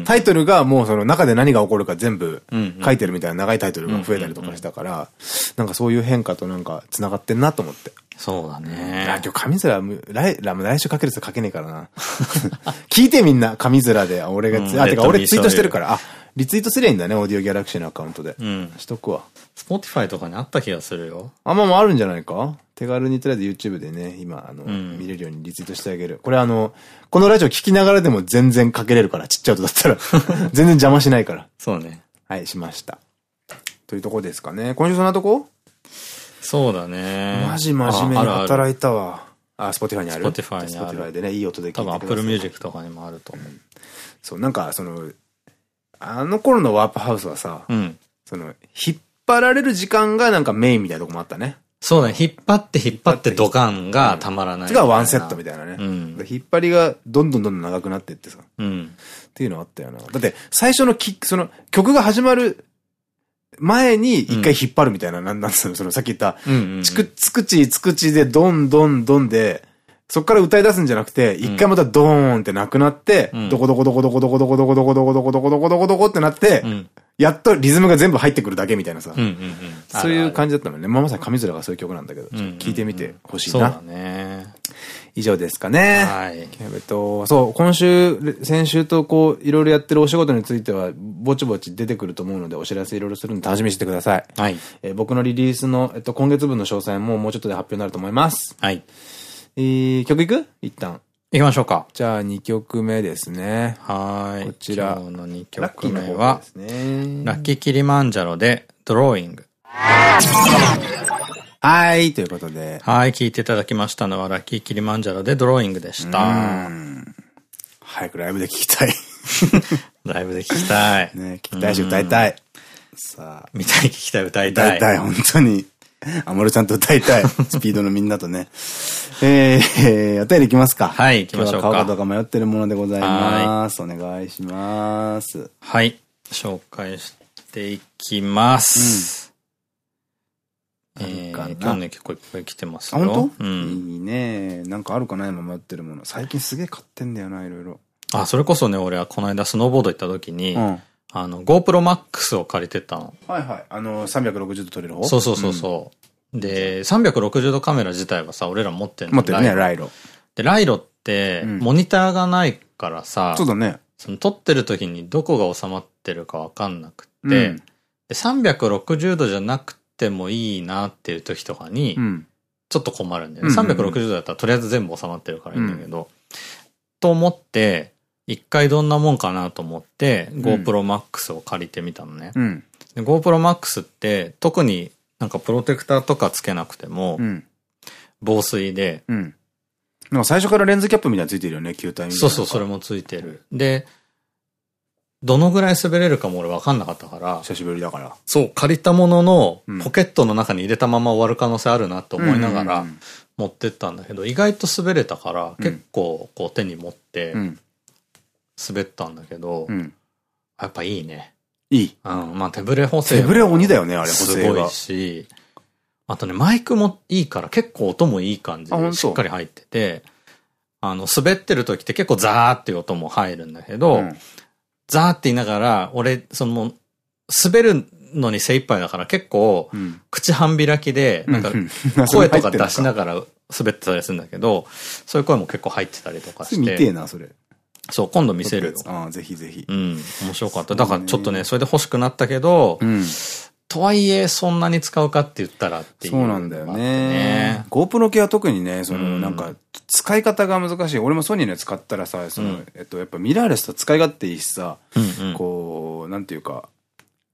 S1: タイトルがもうその中で何が起こるか全部書いてるみたいな長いタイトルが増えたりとかしたから、なんかそういう変化となんか繋がってんなと思って。
S2: そうだ
S1: あ
S2: ね。
S1: 今日上面む、来、来来週書ける人書けねえからな。聞いてみんな、上面で。あ俺があ、てか俺ツイートしてるから。あ、リツイートすりゃいいんだね、オーディオギャラクシーのアカウントで。
S2: うん。
S1: しとくわ。
S2: スポティファイとかにあった気がするよ。
S1: あ、まあまああるんじゃないか？手軽にとりあえず YouTube でね、今、あの、
S2: ん
S1: 見れるようにリツイートしてあげる。これあの、このラジオ聞きながらでも全然かけれるから、ちっちゃい音だったら。全然邪魔しないから。
S2: そうね。
S1: はい、しました。というとこですかね。今週そんなとこ？
S2: そうだね。
S1: マジ真面目に働いたわ。あ、 Spotify にある？
S2: Spotify にある
S1: Spotify でね、いい音で聞いて
S2: 多分
S1: ください
S2: Apple Music とかにもあると思う。
S1: そう、なんか、その、あの頃のワープハウスはさ、
S2: うん。
S1: その、引っ張られる時間がなんかメインみたいなとこもあったね。
S2: そうだね。引っ張って引っ張ってドカンがたまらない
S1: それがワンセットみたいなね。
S2: うん
S1: で引っ張りがどんどんどんどん長くなってってさ。
S2: うん。
S1: っていうのあったよな。だって、最初のキック、その、曲が始まる前に一回引っ張るみたいな、なんなんつうの、その、さっき言った、つくちつくちでどんどんどんで、そっから歌い出すんじゃなくて、一回またドーンってなくなって、
S2: うん
S1: どこどこどこどこどこどこどこどこどこどこどこどこどこどこってなって
S2: う、ん。
S1: やっとリズムが全部入ってくるだけみたいなさ。そういう
S2: じ
S1: 感じだったもんね。まあまさに上面がそういう曲なんだけど、聞いてみてほしい
S2: そうだ
S1: な。
S2: ね。
S1: 以上ですかね。
S2: はい。
S1: えっと、そう、今週、先週とこう、いろいろやってるお仕事については、ぼちぼち出てくると思うので、お知らせいろいろするので楽しみにしてください。
S2: はい。
S1: えー僕のリリースの、えっと、今月分の詳細ももうちょっとで発表になると思います。
S2: はい。
S1: えー、曲いく？一旦。
S2: 行きましょうか。
S1: じゃあ、2曲目ですね。
S2: はい。
S1: こちら
S2: 今日の2
S1: ラッキーの方
S2: 曲目は
S1: で、すね。
S2: ラッキーキリマンジャロで、ドローイング。
S1: はい、ということで。
S2: はい、聞いていただきましたのは、ラッキーキリマンジャロでドローイングでした。
S1: 早くライブで聴きたい。
S2: ライブで聞きたい。
S1: ね、聴きたいし歌いたい。さあ、
S2: 見たい、聞きたい、歌いたい。
S1: 歌いたい、本当に。アモルちゃんと歌いたい。スピードのみんなとね。えー、お便りいきますか。
S2: はい行きましょうか
S1: 今日は買うか迷ってるものでございます。お願いします。
S2: はい。紹介していきます。えー、
S1: なんかな
S2: 今日ね、結構いっぱい来てます
S1: あ、
S2: よ。
S1: 本当？
S2: うん。
S1: いいね。なんかあるかな今迷ってるもの。最近すげえ買ってんだよな、いろいろ。
S2: あ、それこそね、俺はこの間スノーボード行った時に、
S1: うん。はい
S2: あの、GoPro Max を借りてったの。
S1: はい。あの、360度撮れる方？
S2: そうそうそうそう。で、360度カメラ自体はさ、俺ら持って
S1: ん持ってるね、
S2: ライロ。で、ライロって、
S1: うん
S2: モニターがないからさ、
S1: そうだね。
S2: その撮ってる時にどこが収まってるかわかんなくて、
S1: うん
S2: で360度じゃなくてもいいなっていう時とかに
S1: う、ん。
S2: ちょっと困るんだよね。
S1: うんうんうん
S2: 360度だったらとりあえず全部収まってるからいいんだけど、と思って、一回どんなもんかなと思って、
S1: ん
S2: GoPro Max を借りてみたのね。
S1: うん。
S2: で GoPro Max って特になんかプロテクターとかつけなくても
S1: うん。
S2: 防水で、
S1: うん。なんか最初からレンズキャップみたいなのついてるよね、球体みたいな。
S2: そうそう、それもついてる。で、どのぐらい滑れるかも俺分かんなかったから。
S1: 久しぶりだから。
S2: そう、借りたものの、ポケットの中に入れたまま終わる可能性あるなと思いながら持ってったんだけど、意外と滑れたから、結構こう手に持って
S1: うん。
S2: 滑ったんだけど、
S1: うん。
S2: やっぱいいね。
S1: いい。
S2: うん、まあ手ぶれ補正も
S1: 手ぶれ鬼だよね、あれ、補
S2: す
S1: 正が
S2: ごい。し、あとね、マイクもいいから結構音もいい感じでしっかり入ってて、あの、滑ってる時って結構ザーっていう音も入るんだけど、
S1: うん
S2: ザーって言いながら、俺、その、滑るのに精一杯だから結構、
S1: うん。
S2: 口半開きで、なんか
S1: うん、
S2: 声とか出しな
S1: が
S2: がら滑ってたりするんだけど、そういう声も結構入ってたりとかし
S1: 見てえ
S2: て、
S1: な、それ。
S2: そう、今度見せるよ。
S1: ああ、ぜひぜひ
S2: う。ん、面白かった。だからちょっとね、それで欲しくなったけど、
S1: うん。
S2: とはいえ、そんなに使うかって言ったらっていう。
S1: そうなんだよね。。GoPro 系は特にね、その、
S2: うん
S1: なんか、使い方が難しい。俺もソニーの使ったらさ、その
S2: うん、
S1: えっと、やっぱミラーレスと使い勝手いいしさ、
S2: うんうん。
S1: こう、なんていうか、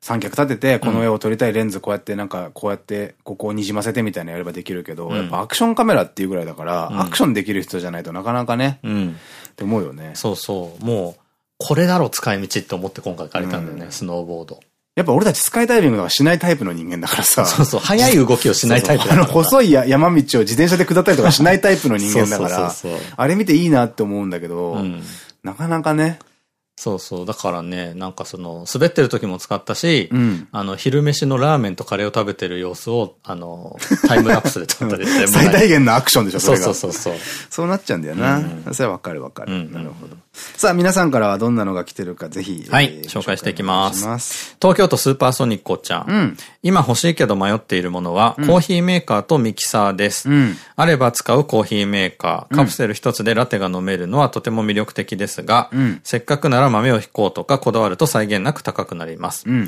S1: 三脚立てて、この絵を撮りたいレンズこうやってなんか、こうやって、ここをにじませてみたいなのやればできるけど、
S2: うん
S1: やっぱアクションカメラっていうぐらいだから、
S2: うん
S1: アクションできる人じゃないとなかなかね、
S2: うん。
S1: って思うよね。
S2: そうそう。もう、これだろ使い道って思って今回借りたんだよね、
S1: うん
S2: スノーボード。
S1: やっぱ俺たちスカイダイビングとかしないタイプの人間だからさ。
S2: そうそう、速い動きをしないタイプだ
S1: あの、
S2: から。
S1: 細いや山道を自転車で下ったりとかしないタイプの人間だから
S2: そうそうそうそう、
S1: あれ見ていいなって思うんだけど、
S2: うん。
S1: なかなかね、
S2: そうそう。だからね、なんかその、滑ってる時も使ったし、
S1: うん。
S2: あの、昼飯のラーメンとカレーを食べてる様子を、あの、タイムラプスで撮ったりして。
S1: 最大限のアクションでしょ、そ
S2: そう
S1: れが。
S2: そうそうそう。
S1: そうなっちゃうんだよな。
S2: うん
S1: それはわかるわかる。
S2: うん
S1: なるほど。さあ、皆さんからはどんなのが来てるか、ぜひ。
S2: はい
S1: えー
S2: 紹介していきます
S1: ます
S2: 東京都スーパーソニックちゃん。
S1: うん。
S2: 今欲しいけど迷っているものは、コーヒーメーカーとミキサーです。
S1: うん。
S2: あれば使うコーヒーメーカー。カプセル一つでラテが飲めるのはとても魅力的ですが、
S1: うん
S2: せっかくなら豆を引こうとかこだわると際限なく高くなります。
S1: うん。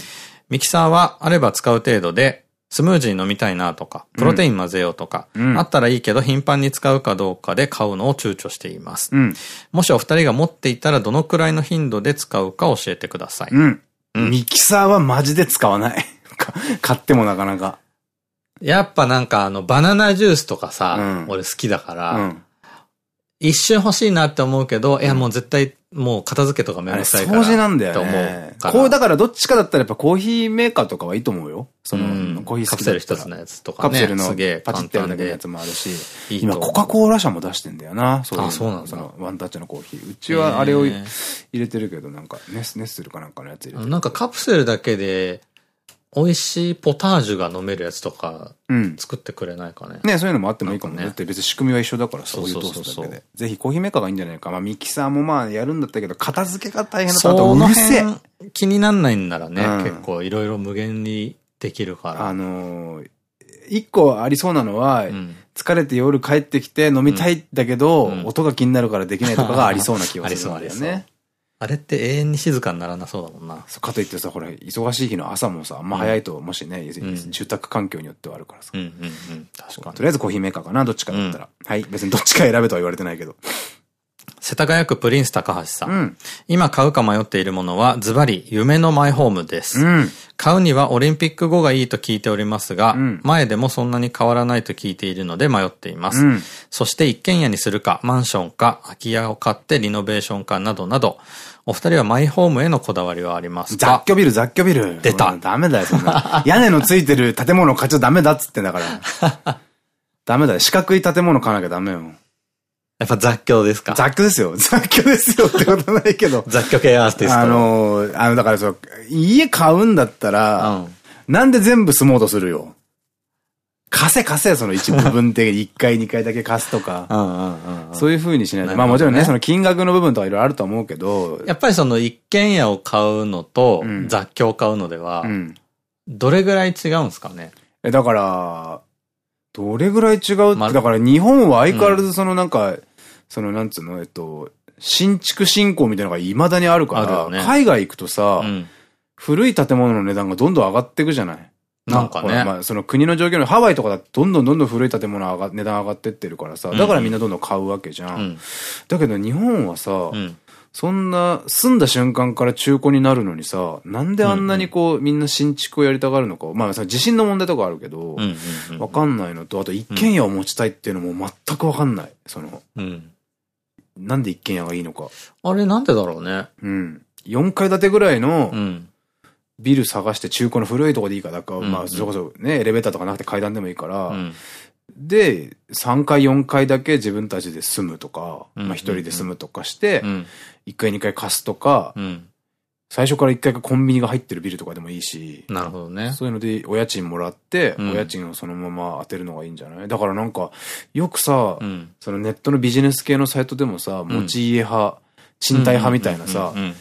S2: ミキサーはあれば使う程度で、スムージー飲みたいなとか、プロテイン混ぜようとか、
S1: うん
S2: あったらいいけど頻繁に使うかどうかで買うのを躊躇しています。
S1: うん。
S2: もしお二人が持っていたらどのくらいの頻度で使うか教えてください。
S1: ミキサーはマジで使わない。か買ってもなかなか。
S2: やっぱなんかあのバナナジュースとかさ、
S1: うん
S2: 俺好きだから、
S1: うん。
S2: 一瞬欲しいなって思うけど、いやもう絶対もう片付けとかめんどくさいから。
S1: 掃除なんだよ
S2: と思
S1: ね
S2: う。
S1: こう、だからどっちかだったらやっぱコーヒーメーカーとかはいいと思うよ。その、
S2: うん
S1: コーヒー好
S2: カプセル一つのやつとかね。
S1: カプセルの
S2: すげえ
S1: パチってやるだけのやつもあるし、
S2: いいと思う
S1: コカ・コーラ社も出してんだよな。そう
S2: あそうなんだ
S1: そのワンタッチのコーヒー。うちはあれを
S2: へ
S1: 入
S2: ー
S1: れてるけど、なんかネス、ネスするかなんかのやつ入れてる。
S2: なんかカプセルだけで美味しいポタージュが飲めるやつとか
S1: うん。
S2: 作ってくれないかね。
S1: ね、そういうのもあってもいいかもね。だって別に仕組みは一緒だからさ、
S2: そう
S1: お湯
S2: そうそうそう
S1: 通すだけで。ぜひコーヒーメーカーがいいんじゃないか。まあミキサーもまあやるんだったけど、片付けが大変だった。あと
S2: そう気になんないんならね、
S1: うん
S2: 結構いろいろ無限にできるから。
S1: あのー、一個ありそうなのは、
S2: うん
S1: 疲れて夜帰ってきて飲みたいんだけど、
S2: うん
S1: 音が気になるからできないとかがありそうな気が
S2: あり
S1: するんだよ
S2: そう ありそう
S1: ね。。
S2: あれって永遠に静かにならなそうだもんな。
S1: かといってさ、ほら、忙しい日の朝もさ、あんま早いと、もしね、
S2: ん
S1: 住宅環境によってはあるからさ。
S2: うんうんうん。確かに
S1: と。りあえずコーヒーメーカーかな、どっちかだったら。はい。別にどっちか選べとは言われてないけど。
S2: 世田谷区プリンス高橋さん。
S1: うん。
S2: 今買うか迷っているものはズバリ夢のマイホームです。
S1: うん。
S2: 買うにはオリンピック後がいいと聞いておりますが、
S1: うん
S2: 前でもそんなに変わらないと聞いているので迷っています。
S1: うん
S2: そして一軒家にするか、マンションか、空き家を買ってリノベーションかなどなど、お二人はマイホームへのこだわりはありますか？
S1: 雑居ビル、雑居ビル。
S2: 出た
S1: うんダメだよ、そんな。屋根のついてる建物買っちゃダメだっつってんだから。ダメだよ。四角い建物買わなきゃダメよ。
S2: やっぱ雑居ですか？
S1: 雑居ですよ。雑居ですよってことないけど。
S2: 雑居系アーティスト。
S1: あのー、あの、だからそう、家買うんだったら、
S2: うん
S1: なんで全部住もうとするよ？貸せ貸せ、その一部分的に1階2階だけ貸すとか。そういう風にしないと。まあもちろんね、その金額の部分とかいろいろあると思うけど、
S2: やっぱりその一軒家を買うのと
S1: うん
S2: 雑居を買うのでは
S1: う、ん。
S2: どれぐらい違うんですかね？
S1: え、だから、どれぐらい違うって、
S2: ま
S1: だから日本は相変わらずそのなんか、そのなんつうの、えっと、新築振興みたいなのが未だにあるから、
S2: ね
S1: 海外行くとさ、
S2: うん。
S1: 古い建物の値段がどんどん上がっていくじゃない？
S2: なんかね
S1: まあ、その国の状況のハワイとかだとどんどんどんどん古い建物上が、値段上がってってるからさ、だからみんなどんどん買うわけじゃん。
S2: うん。
S1: だけど日本はさ、
S2: うん。
S1: そんな、住んだ瞬間から中古になるのにさ、なんであんなにこう、みんな新築をやりたがるのか。まあ、その地震の問題とかあるけど、わかんないのと、あと一軒家を持ちたいっていうのも全くわかんない。その、
S2: うん。うん。
S1: なんで一軒家がいいのか。
S2: あれなんでだろうね。
S1: うん。4階建てぐらいの
S2: うん。
S1: ビル探して中古の古いとこでいいから、だから、
S2: うん
S1: まあ、それこそね、エレベーターとかなくて階段でもいいから、
S2: うん。
S1: で、3階、4階だけ自分たちで住むとか、
S2: うん
S1: まあ一人で住むとかして
S2: う、ん。
S1: 1階、2階貸すとか、
S2: うん。
S1: 最初から1階がコンビニが入ってるビルとかでもいいし、
S2: なるほどね。
S1: そういうのでお家賃もらって、
S2: うん
S1: お家賃をそのまま当てるのがいいんじゃない？だからなんか、よくさ、
S2: うん。
S1: そのネットのビジネス系のサイトでもさ、持ち家派、賃貸派みたいなさ
S2: うん、うん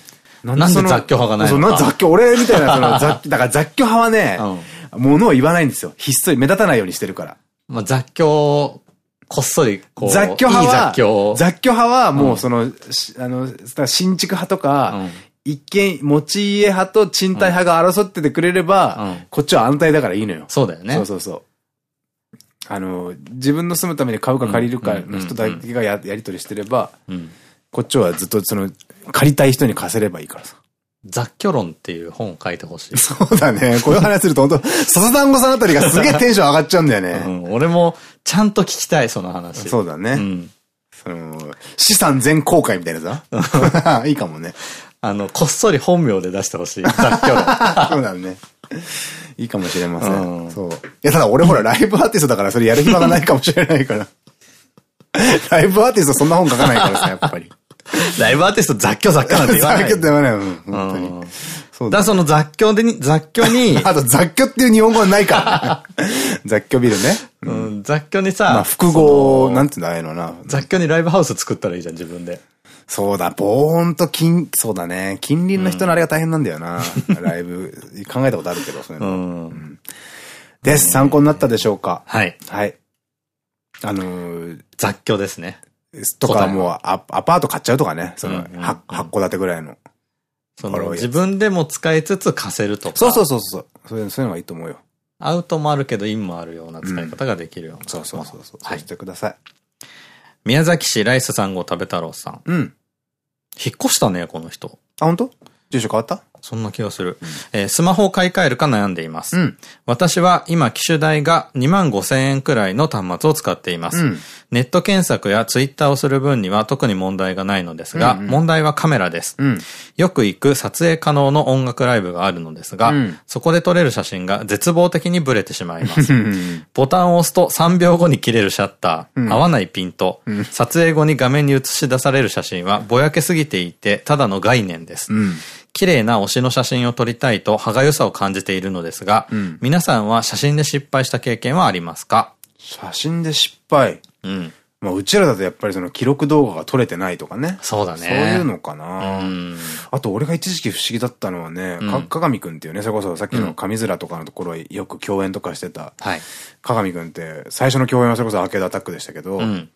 S1: なん
S2: で雑居派がないの？か
S1: 雑居、俺みたいな、その 雑居、だから雑居派はね、
S2: うん
S1: ものを言わないんですよ。ひっそり目立たないようにしてるから。
S2: まあ雑居を、こっそり、こう、
S1: 雑居派は、
S2: いい雑居を。
S1: 雑居派はも
S2: う
S1: うんその、しあの、新築派とか、
S2: うん
S1: 一見、持ち家派と賃貸派が争っててくれれば、
S2: うん
S1: こっちは安泰だからいいのよ。
S2: そうだよね。
S1: そうそうそう。あの、自分の住むために買うか借りるかの人だけがややり取りしてれば、
S2: うん
S1: こっちはずっとその、借りたい人に貸せればいいからさ。
S2: 雑居論っていう本を書いてほしい。
S1: そうだね。こういう話すると本当笹団子さんあたりがすげえテンション上がっちゃうんだよ
S2: う
S1: ね。
S2: ん、俺もちゃんと聞きたい、その話。
S1: そうだね。
S2: うん。
S1: その、資産全公開みたいなさ。いいかもね。
S2: あの、こっそり本名で出してほしい。雑居論。
S1: そうだね。いいかもしれませ
S2: うん
S1: ん。そう。いや、ただ俺ほら、ライブアーティストだからそれやる暇がないかもしれないから。ライブアーティストそんな本書かないからさ、やっぱり。
S2: ライブアーティスト雑居雑居なんて言わない。
S1: 雑居って言わないよ。うん本当に
S2: うん。
S1: そうだ。
S2: だその雑居でに、雑居に、
S1: あと雑居っていう日本語はないからね。雑居ビルね。
S2: うん、雑居にさ、
S1: まあ、複合、なんていうんだ、ああいうのな。
S2: 雑居にライブハウス作ったらいいじゃん、自分で。
S1: そうだ、ボーンと近、そうだね。近隣の人のあれが大変なんだよな。ライブ、考えたことあるけど、そういう
S2: う
S1: の。
S2: ん。
S1: です。参考になったでしょうか
S2: はい。
S1: はい。あのー、
S2: 雑居ですね。
S1: とかもうアアパート買っちゃうとかね。その、
S2: うんうんうん
S1: は8戸建てぐらいの。
S2: その、自分でも使いつつ貸せるとか。
S1: そうそうそうそう。そういうそういうのがいいと思うよ。
S2: アウトもあるけど、インもあるような使い方ができるような。
S1: そうそうそうそう。し。てください。
S2: 宮崎市ライス3号食べ太郎さん。
S1: うん。
S2: 引っ越したね、この人。
S1: あ、本当？住所変わった
S2: そんな気がする。えースマホを買い替えるか悩んでいます。
S1: うん。
S2: 私は今機種代が2万5千円くらいの端末を使っています。
S1: うん。
S2: ネット検索やツイッターをする分には特に問題がないのですが、
S1: うんうん
S2: 問題はカメラです。
S1: うん。
S2: よく行く撮影可能の音楽ライブがあるのですが、
S1: うん
S2: そこで撮れる写真が絶望的にブレてしまいます。
S1: うん。
S2: ボタンを押すと3秒後に切れるシャッター、
S1: うん
S2: 合わないピント、
S1: うん
S2: 撮影後に画面に映し出される写真はぼやけすぎていて、ただの概念です。
S1: うん。
S2: 綺麗な推しの写真を撮りたいと歯がゆさを感じているのですが、
S1: うん
S2: 皆さんは写真で失敗した経験はありますか？
S1: 写真で失敗？
S2: うん。
S1: まあ、うちらだとやっぱりその記録動画が撮れてないとかね。
S2: そうだね。
S1: そういうのか
S2: う
S1: な。
S2: ん。
S1: あと、俺が一時期不思議だったのはね、
S2: うん
S1: か鏡くんっていうね、それこそさっきの上面とかのところよく共演とかしてた、
S2: はい。
S1: 鏡くんって、最初の共演はそれこそアーケードアタックでしたけど、
S2: うん。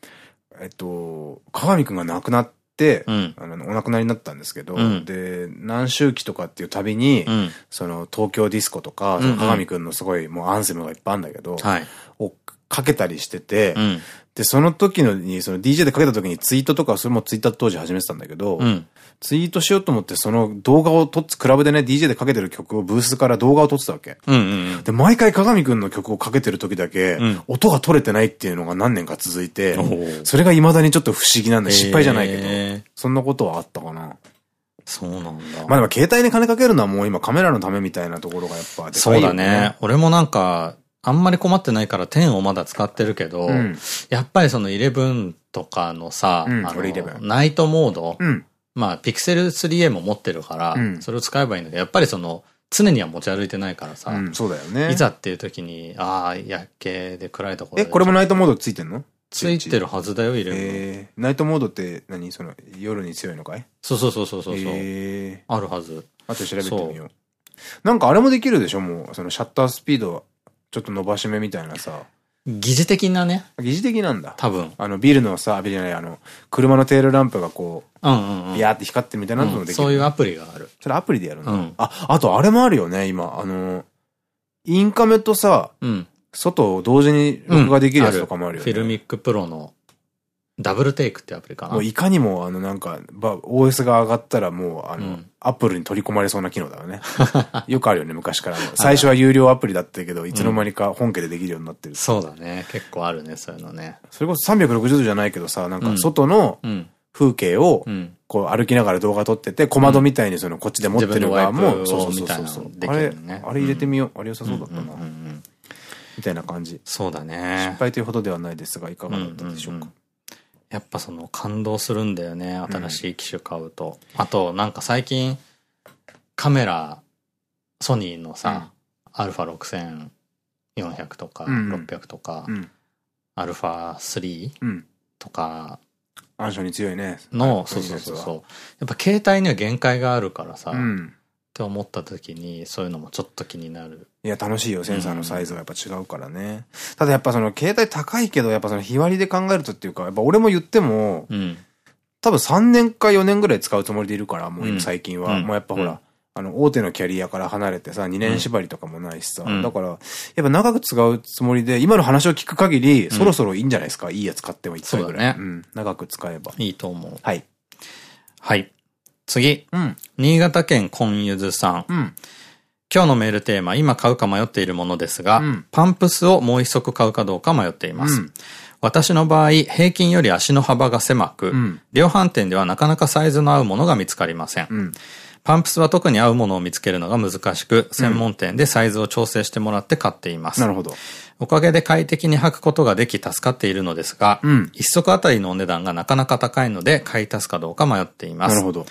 S1: えっと、鏡くんが亡くなって、
S2: うん
S1: あの、お亡くなりになったんですけど、
S2: うん
S1: で、何周期とかっていうたびに、
S2: うん。
S1: その東京ディスコとか、
S2: うんうん
S1: 鏡くんのすごいもうアンセムがいっぱいあるんだけど、
S2: はい。
S1: をかけたりしてて、
S2: うん。
S1: で、その時のに、その DJ でかけた時にツイートとか、それもツイッター当時始めてたんだけど、
S2: うん。
S1: ツイートしようと思って、その動画を撮っクラブでね、DJ でかけてる曲をブースから動画を撮ってたわけ。で、毎回鏡くんの曲をかけてる時だけ、
S2: うん
S1: 音が取れてないっていうのが何年か続いてそれが未だにちょっと不思議なんだ。失敗じゃないけど、
S2: へー
S1: そんなことはあったかな。
S2: そうなんだ。
S1: まあでも携帯に金かけるのはもう今カメラのためみたいなところがやっぱでかいよ
S2: そうだね。。俺もなんか、あんまり困ってないから10をまだ使ってるけど、
S1: うん。
S2: やっぱりその11とかのさ、
S1: うん。
S2: あの
S1: 俺11
S2: ナイトモード、
S1: うん。
S2: まあ、ピクセル 3A も持ってるから、
S1: うん。
S2: それを使えばいいんだけど、やっぱりその、常には持ち歩いてないからさ、
S1: うん、そうだよね。
S2: いざっていう時に、ああ、夜景で暗いところ
S1: え、
S2: で
S1: これもナイトモードついてんの？
S2: ついてるはずだよ、入れる
S1: えー、ナイトモードって何？その、夜に強いのかい？
S2: そうそうそうそうそう。
S1: え
S2: あるはず。
S1: ー、あと調べてみよう。なんかあれもできるでしょ？もう、そのシャッタースピード、ちょっと伸ばし目みたいなさ。
S2: 疑似的なね、
S1: 疑似的なんだ。
S2: 多分。
S1: あの、ビルのさ、ビルじゃない、あの、車のテールランプがこ
S2: うんうんう
S1: う、
S2: ん。
S1: ビヤーって光ってるみたいなのもできる。
S2: そういうアプリがある。
S1: それアプリでやるの、
S2: うん
S1: あ、あとあれもあるよね、今。あの、インカメとさ、
S2: うん。
S1: 外を同時に録画できるやつとかもあるよね。
S2: FiLMiC Pro の DoubleTake ってアプリかな。
S1: もういかにも、あの、なんか、ば OS が上がったらもう、あの、
S2: うん
S1: アップルに取り込まれそうな機能だよね。よくあるよね、昔からの。最初は有料アプリだったけど、いつの間にか本家でできるようになってる。
S2: そうだね。結構あるね、そういうのね。
S1: それこそ360度じゃないけどさ、なんか
S2: うん
S1: 外の、
S2: うん。
S1: 風景を
S2: う、ん。
S1: こう歩きながら動画撮ってて、小窓みたいにそのこっちで持ってる側も、そうそうそうそう
S2: みたいな
S1: あれあれ入れてみよう。あれ良さそうだったな
S2: うんうん。うん
S1: みたいな感じ。
S2: そうだ
S1: 失
S2: ね。
S1: 敗というほどではないですが、いかがだったでしょうか？
S2: やっぱその感動するんだよね。新しい機種買うと。あと、なんか最近、カメラ、ソニーのさ、アルファ6400とか、
S1: うん
S2: 600とか、
S1: うん。
S2: アルファ3
S1: うん。
S2: とか
S1: 暗証に強いね。
S2: の、
S1: あ
S2: そうそうそう
S1: こ
S2: そう。やっぱ携帯には限界があるからさ、っ
S1: うん。
S2: て思った時に、そういうのもちょっと気になる。
S1: いや、楽しいよ。センサーのサイズがやっぱ違うからね。ただやっぱその携帯高いけど、やっぱその日割りで考えるとっていうか、やっぱ俺も言っても、
S2: うん。
S1: 多分3年か4年ぐらい使うつもりでいるから、もう最近は。
S2: うん
S1: もうやっぱほら、
S2: うん
S1: あの、大手のキャリアから離れてさ、2年縛りとかもないしさ。
S2: うん
S1: だから、やっぱ長く使うつもりで、今の話を聞く限り、そろそろいいんじゃないですか？いいやつ買っても1回ぐらい。
S2: そうだね
S1: ん。長く使えば。
S2: いいと思う。
S1: はい。
S2: はい。次。
S1: うん。
S2: 新潟県コンユズさん。
S1: うん。
S2: 今日のメールテーマ、今買うか迷っているものですが、
S1: うん
S2: パンプスをもう一足買うかどうか迷っています。
S1: うん
S2: 私の場合、平均より足の幅が狭く、
S1: うん
S2: 量販店ではなかなかサイズの合うものが見つかりません。
S1: うん。
S2: パンプスは特に合うものを見つけるのが難しく、専門店でサイズを調整してもらって買っています。
S1: なるほど。
S2: おかげで快適に履くことができ助かっているのですが、
S1: うん
S2: 一足あたりのお値段がなかなか高いので買い足すかどうか迷っています。
S1: なるほど。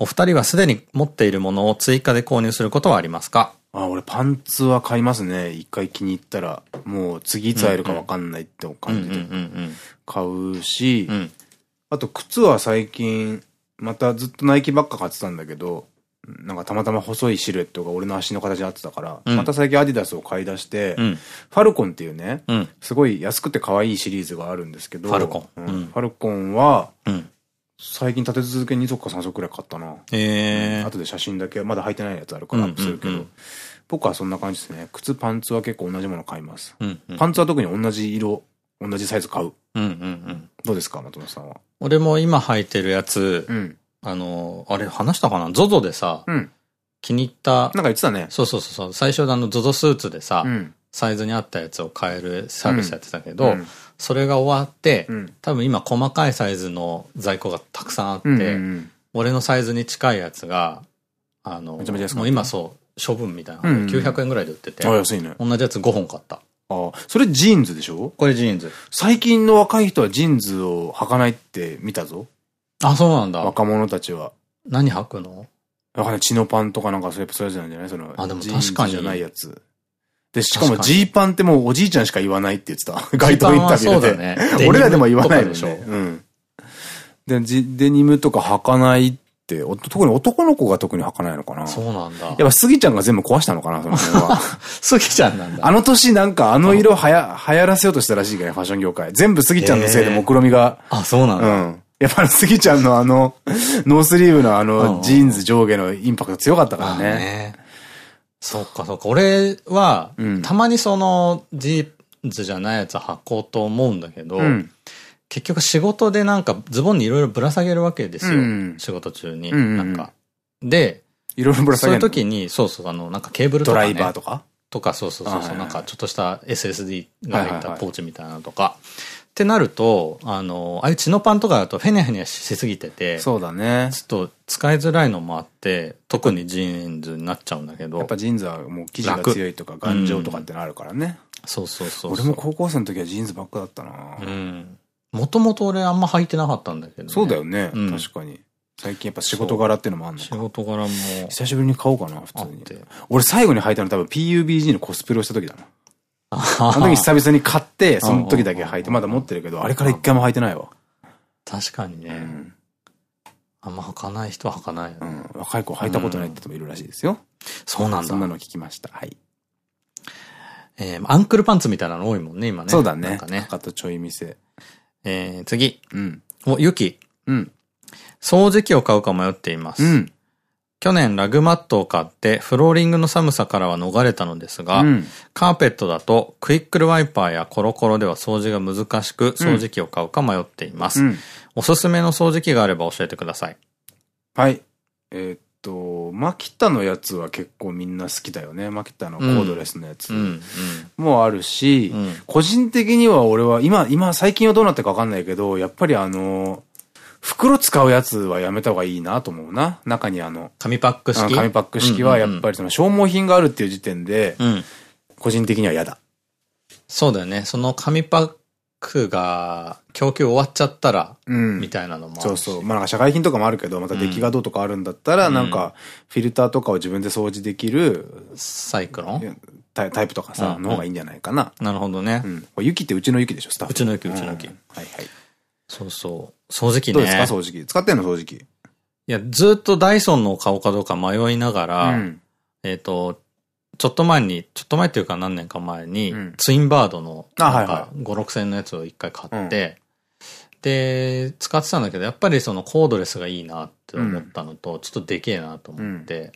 S2: お二人はすでに持っているものを追加で購入することはありますか？
S1: あ、俺パンツは買いますね。一回気に入ったら、もう次いつ会えるかわかんないって感じで
S2: ん
S1: 買うし。あと靴は最近、またずっとナイキばっか買ってたんだけど、なんかたまたま細いシルエットが俺の足の形に合ってたから、
S2: うん
S1: また最近アディダスを買い出して、
S2: うん。
S1: ファルコンっていうね、
S2: うん。
S1: すごい安くて可愛いシリーズがあるんですけど、
S2: ファルコン
S1: ファルコンは、
S2: うん。
S1: 最近立て続けに2足か3足くらい買ったな。
S2: えー。
S1: 後で写真だけ、まだ履いてないやつあるからアップするけど僕はそんな感じですね。靴、パンツは結構同じもの買います。
S2: うんうん。
S1: パンツは特に同じ色、同じサイズ買う。
S2: うんうんうん。
S1: どうですか、松本さんは？
S2: 俺も今履いてるやつ、
S1: うん。
S2: あの、あれ話したかな ?ZOZO でさ、
S1: うん。
S2: 気に入った
S1: なんか、言ってたね。
S2: そうそうそうそう、最初のあの ZOZO スーツでさ、
S1: うん。
S2: サイズに合ったやつを買えるサービスやってたけど、
S1: うん
S2: それが終わって、
S1: うん
S2: 多分今細かいサイズの在庫がたくさんあって、俺のサイズに近いやつが、あの、もう今そう、処分みたいな
S1: うんうん
S2: ので900円ぐらいで売ってて、
S1: あ、安いね。
S2: 同じやつ5本買った。
S1: あそれジーンズでしょ？
S2: これジーンズ。
S1: 最近の若い人はジーンズを履かないって見たぞ。
S2: あ、そうなんだ。
S1: 若者たちは。
S2: 何履くの？
S1: わかんない。チノパンとかなんかそうやっぱそういうやつなんじゃない？その、
S2: あでも確かに
S1: じゃないやつ。で、しかもジーパンってもうおじいちゃんしか言わないって言ってた。街頭インタビューで。
S2: ね。
S1: 俺らでも言わない
S2: でしょ。
S1: ね。うん。で、ジデニムとか履かないって、お特に男の子が特に履かないのかな。
S2: そうなんだ。
S1: やっぱスギちゃんが全部壊したのかな、その辺は。
S2: スギちゃんなんだ。
S1: あの年なんかあの色はや、流行らせようとしたらしいからね、ファッション業界。全部スギちゃんのせいで目論みが。
S2: あ、そうなん
S1: う
S2: だ。
S1: ん。やっぱりスギちゃんのあの、ノースリーブのあのジーンズ上下のインパクト強かったから
S2: あ
S1: ね。
S2: ね。そっかそっか。俺は、
S1: うん
S2: たまにその、ジーンズじゃないやつ履こうと思うんだけど、
S1: うん。
S2: 結局仕事でなんかズボンにいろいろぶら下げるわけですよ。
S1: うん
S2: 仕事中に。なんか。で、
S1: いろいろぶら下
S2: そういう
S1: げるの
S2: 時に、そうそう、あの、なんかケーブルとか、ね。
S1: ドライバーとか？
S2: とか、そうそうそうなんかちょっとした SSD が入ったポーチみたいなのとか。ってなると、あの、ああいうチノパンとかだとフェニャフェニャしすぎてて、
S1: そうだね。
S2: ちょっと使いづらいのもあって、特にジーンズになっちゃうんだけど。
S1: やっぱジーンズはもう生地が強いとか頑丈とかってのあるからね。
S2: そうそうそうそう。
S1: 俺も高校生の時はジーンズばっかだったな
S2: うん。もともと俺あんま履いてなかったんだけど、ね。
S1: そうだよね。
S2: うん
S1: 確かに。最近やっぱ仕事柄っていうのもあんの
S2: 仕
S1: か。
S2: 事柄も
S1: 久しぶりに買おうかな、普通に
S2: あって。。
S1: 俺最後に履いたの多分 PUBG のコスプレをした時だな。
S2: あ
S1: あの時久々に買って、その時だけ履いて、まだ持ってるけど、あれから一回も履いてないわ。
S2: 確かにね、
S1: うん。
S2: あんま履かない人は履かないよね。
S1: うん。若い子履いたことないって人もいるらしいですよ。
S2: そうなんだ。
S1: そんなの聞きました。はい。
S2: えーアンクルパンツみたいなの多いもんね、今ね。
S1: そうだね。
S2: なんかね
S1: か。かとちょい店。
S2: えー次。
S1: うん。
S2: お、ゆき。
S1: うん。
S2: 掃除機を買うか迷っています。
S1: うん。
S2: 去年ラグマットを買ってフローリングの寒さからは逃れたのですが、
S1: うん。
S2: カーペットだとクイックルワイパーやコロコロでは掃除が難しく掃除機を買うか迷っています。
S1: うん。
S2: おすすめの掃除機があれば教えてください。
S1: はい。えーっと、マキタのやつは結構みんな好きだよね。マキタのコードレスのやつ
S2: うん、
S1: もあるし、
S2: うん
S1: 個人的には俺は今、今最近はどうなってるかわかんないけど、やっぱりあの、袋使うやつはやめた方がいいなと思うな。中にあの、
S2: 紙パック式？
S1: 紙パック式はやっぱりその消耗品があるっていう時点で、
S2: うん。
S1: 個人的には嫌だ。
S2: そうだよね。その紙パックが供給終わっちゃったら、
S1: うん。
S2: みたいなのも。
S1: そうそう。まあなんか社会品とかもあるけど、また出来がどうとかあるんだったら、なんか、フィルターとかを自分で掃除できる
S2: サイクロン？
S1: タイプとかさ、
S2: うん
S1: の方がいいんじゃないかな。
S2: なるほどね
S1: う。ん。雪ってうちの雪でしょ、スタッフ。
S2: うちの雪うちの雪
S1: んはいはい。
S2: そうそう。掃除機ね。
S1: どうですか、掃除機。使ってんの、掃除機。
S2: いや、ずっとダイソンのを買おうかどうか迷いながら、
S1: うん。
S2: えっと、ちょっと前に、ちょっと前っていうか何年か前に、
S1: うん
S2: ツインバードの、なんか5、6千のやつを一回買って、で、使ってたんだけど、やっぱりそのコードレスがいいなって思ったのと、ちょっとでけえなと思って、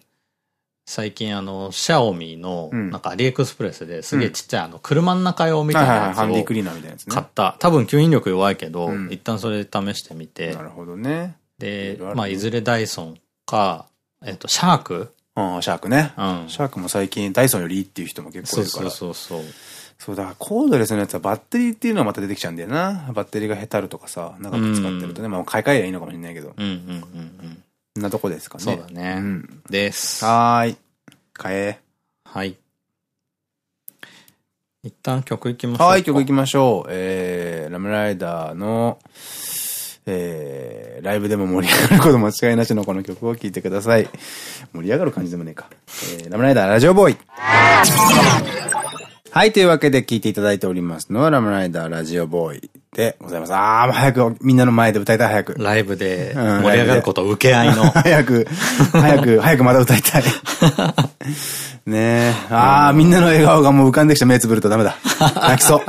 S2: 最近あの、シャオミの、
S1: うん
S2: なんかアリエクスプレスですげえちっちゃいあの、車の中用みたいなやつを
S1: ハンディクリーナーみたいなやつね。
S2: 買った。多分吸引力弱いけど、
S1: うん
S2: 一旦それで試してみて
S1: な、るほどね。
S2: でまあ、いずれダイソンか、えっと、シャーク
S1: うん、シャークね。
S2: うん。
S1: シャークも最近ダイソンよりいいっていう人も結構いるから。
S2: そうそうそうそう。
S1: そう、だからコードレスのやつはバッテリーっていうのがまた出てきちゃうんだよな。バッテリーがへたるとかさ、長く使ってるとね。まあ買い替えりゃいいのかもしれないけど。
S2: うんうんうんうん。
S1: なとこですかね。
S2: そうだね。
S1: うん。
S2: です。
S1: はーい。買え。
S2: はい。一旦曲いきましょうか。
S1: はい、曲いきましょう。えー、ラムライダーの、えー、ライブでも盛り上がること間違いなしのこの曲を聴いてください。盛り上がる感じでもねえか。えー、ラムライダーラジオボーイ。はい、というわけで聴いていただいておりますのはラムライダーラジオボーイでございます。あー、もう早くみんなの前で歌いたい、早く。
S2: ライブで
S1: うん
S2: 盛り上がることを受け合いの。
S1: 早く、早く、早くまた歌いたい。ねえ。ああ、みんなの笑顔がもう浮かんできて目つぶるとダメだ。泣きそう。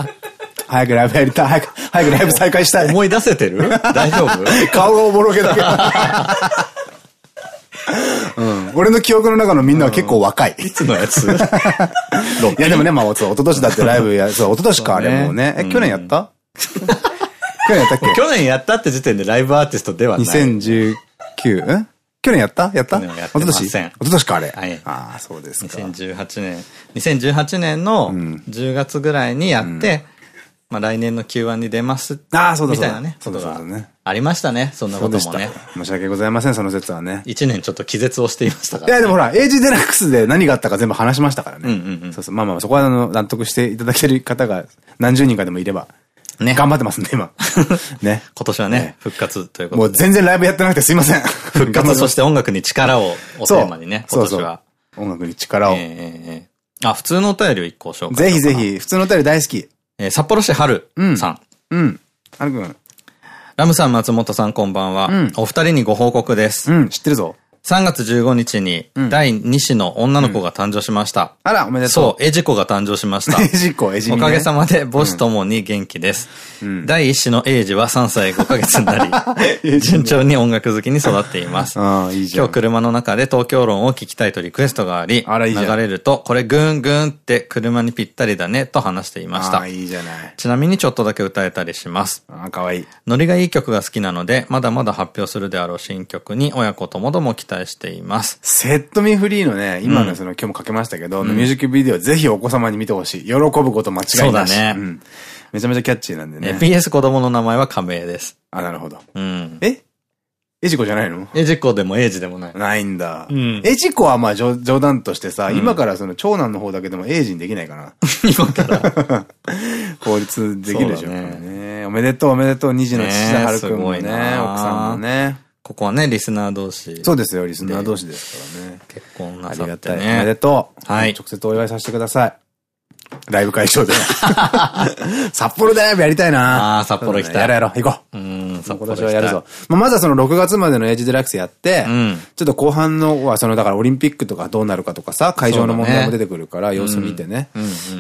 S1: 早くライブやりたい。早く、早くライブ再開したい。
S2: 思い出せてる？大丈夫？
S1: 顔がおぼろげだけど。うん。俺の記憶の中のみんなは結構若い。
S2: いつのやつ？
S1: いやでもね、まあ、そう、一昨年だってライブや、そう、一昨年か、あれもうね。え、去年やった？去年やったっけ？
S2: 去年やったって時点でライブアーティストではない。
S1: 2019? ん去年やった？やった？
S2: やっ
S1: 一昨
S2: てません
S1: 年一昨年かあれ。
S2: はい
S1: ああ、そうですか。
S2: 2018年。2018年の
S1: ん
S2: 10月ぐらいにやって、まあ来年の Q1 に出ます。
S1: ああ、そうだ。
S2: みたいなね。
S1: そうだそうだね。
S2: ありましたね。そんなこともね。。
S1: 申し訳ございません、その説はね。
S2: 一年ちょっと気絶をしていましたから。
S1: いや、でもほら、エイジデラックスで何があったか全部話しましたからね。
S2: うんうんうん
S1: そうそう。まあまあ、そこはあの、納得していただける方が何十人かでもいれば、
S2: ね。
S1: 頑張ってますんで、今。ね。
S2: 今年はね
S1: ね、
S2: 復活というこ
S1: もう
S2: とで。
S1: 全然ライブやってなくてすいません。
S2: 復活そして音楽に力をおテ
S1: そう
S2: ーマにね、今年は。
S1: 音楽に力を。
S2: あ、普通のお便りを一個紹介
S1: ぜひぜ。ひ、普通のお便り大好き。
S2: えー札幌市春さん。
S1: うん。はるくん。
S2: ラムさん、松本さん、こんばんは。
S1: うん
S2: お二人にご報告です。
S1: うん、知ってるぞ。
S2: 3月15日に、第2子の女の子が誕生しました。
S1: あら、おめでとう。
S2: そう、エジコが誕生しました。
S1: エジコ、エジミね。
S2: おかげさまで母子ともに元気です。
S1: ん
S2: 第一子のエイジは3歳5ヶ月になり、順調に音楽好きに育っています。今日車の中で東京論を聞きたいとリクエストがあり、流れると、これグーングーンって車にぴったりだねと話していました
S1: ああ、。いいじゃない。
S2: ちなみにちょっとだけ歌えたりします。
S1: ああ、かわいい。
S2: ノリがいい曲が好きなので、まだまだ発表するであろう新曲に親子ともども期待しています。
S1: セットミフリーのね、今のその、今日もかけましたけど、ミュージックビデオぜひお子様に見てほしい。喜ぶこと間違いなし。
S2: そうだね
S1: んめちゃめちゃキャッチーなんで
S2: え
S1: ね。
S2: PS 子供の名前は亀井です。
S1: あ、なるほど。
S2: うん。
S1: え？エジコじゃないの？
S2: エジコでもエイジでもない。
S1: ないんだ。
S2: ん
S1: エジコはまあ冗冗談としてさ、今からその長男の方だけでもエイジにできないかな。
S2: 今から。
S1: 法律できるでしょ。
S2: そうだね
S1: ねおめでとうおめでとう、二児の父田春くんもね、奥さんもね。
S2: ここはね、リスナー同士。
S1: そうですよ、リスナー同士ですからね。
S2: 結婚な
S1: あ
S2: さ
S1: りがたい。
S2: ってね。
S1: おめでとう。
S2: はい
S1: 直接お祝いさせてください。ライブ会場で。札幌でライブやりたいな
S2: あー札幌行きたい
S1: やろうやろう、行こう。
S2: うん、札
S1: 今
S2: 幌
S1: 年はやるぞ。まあ、まずはその6月までのエイジデラックスやって、
S2: うん
S1: ちょっと後半のは、その、だからオリンピックとかどうなるかとかさ、会場の問題も出てくるから、様子見てね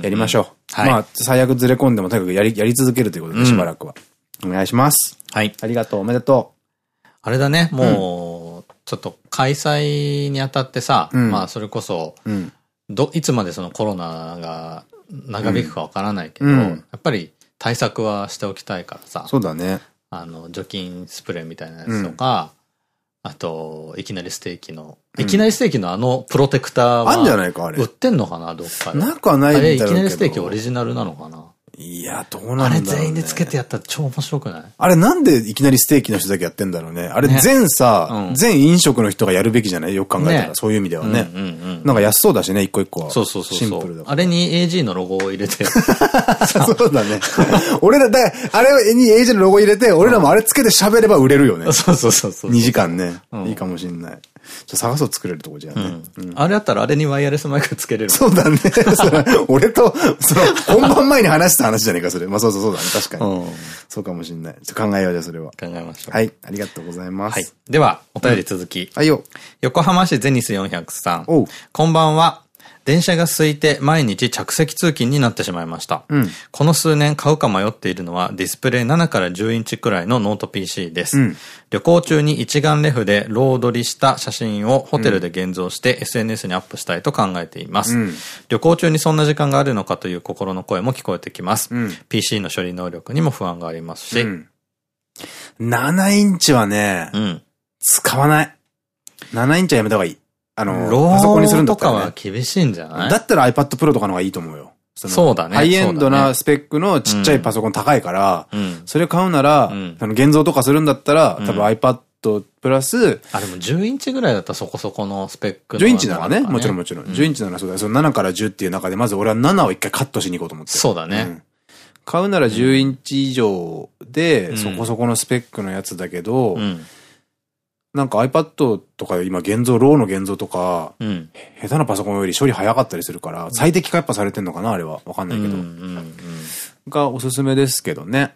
S1: やりましょう。
S2: はい
S1: まあ、最悪ずれ込んでもとにかくやり、やり続けるということで、しばらくは。お願いします。
S2: はい。
S1: ありがとう、おめでと
S2: あれだね、もう、ちょっと開催にあたってさ、
S1: うん
S2: まあそれこそ、
S1: う。うん。
S2: ど、いつまでそのコロナが長引くかわからないけど、
S1: うん
S2: やっぱり対策はしておきたいからさ、
S1: そうだね。
S2: あの、除菌スプレーみたいなやつとか、あと、いきなりステーキの、いきなりステーキのあのプロテクターは、
S1: あんじゃないか、あれ
S2: 売っ。てんのかな、どっかで。
S1: なくはないん
S2: あれ、い
S1: だけど。
S2: きなりステーキオリジナルなのかな
S1: いや、どうなんだろう、ね、
S2: あれ全員でつけてやったら超面白くない？
S1: あれなんでいきなりステーキの人だけやってんだろうね。あれ全さ、ねうん、全飲食の人がやるべきじゃないよく考えたら、ね、そういう意味ではね。なんか安そうだしね、一個一個は。
S2: そうそうそう。シンプルだあれに AG のロゴを入れて。
S1: そうだね。俺ら、だあれに AG のロゴ入れて、俺らもあれつけて喋れば売れるよね。
S2: そうそうそうそう。
S1: 2時間ね。いいかもしんない。ちょ探そう作れるとこじゃね。
S2: あれだったらあれにワイヤレスマイクつけれる。
S1: そうだね。俺と、その、本番前に話した話じゃねえか、それ。まあそうそうそうだね。確かに。そうかもしんない。考えようじゃ、それは。
S2: 考えましょう。
S1: はい。ありがとうございます。はい。
S2: では、お便り続き。
S1: はいよ。
S2: 横浜市ゼニス400さん。こんばんは。電車が空いて毎日着席通勤になってしまいました。うん、この数年買うか迷っているのはディスプレイ7から10インチくらいのノート PC です。うん、旅行中に一眼レフで RAW 撮りした写真をホテルで現像して SNS にアップしたいと考えています。うん、旅行中にそんな時間があるのかという心の声も聞こえてきます。PC の処理能力にも不安がありますし。
S1: 7インチはね、使わない。7インチはやめた方がいい。あの、パソコンにするんだったら、ね。
S2: とかは厳しいんじゃない？
S1: だったら iPad Pro とかの方がいいと思うよ。
S2: そうだね。
S1: ハイエンドなスペックのちっちゃいパソコン高いから、それ買うなら、あの現像とかするんだったら、多分 iPad プラス、
S2: あ、でも10インチぐらいだったらそこそこのスペック
S1: 10インチならね、もちろんもちろん。10インチならそうだよ。その7から10っていう中で、まず俺は7を一回カットしに行こうと思って。
S2: そうだね。
S1: 買うなら10インチ以上で、そこそこのスペックのやつだけど、なんか iPad とか今現像、ローの現像とか、うん、下手なパソコンより処理早かったりするから、最適化やっぱされてんのかなあれは。わかんないけど。がおすすめですけどね。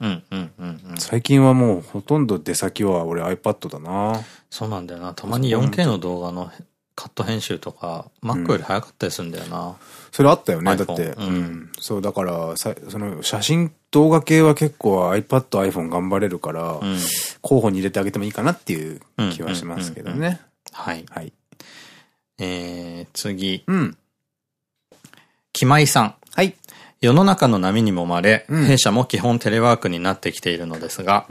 S1: 最近はもうほとんど出先は俺 iPad だな。
S2: そうなんだよな。たまに 4K の動画のカット編集とか、Mac より早かったりするんだよな。
S1: それあったよね。だって。うん。そう、だから、その写真、動画系は結構 iPad、iPhone 頑張れるから、候補に入れてあげてもいいかなっていう気はしますけどね。
S2: はい。はい。えー、次。うん。木舞さん。はい。世の中の波にもまれ、弊社も基本テレワークになってきているのですが、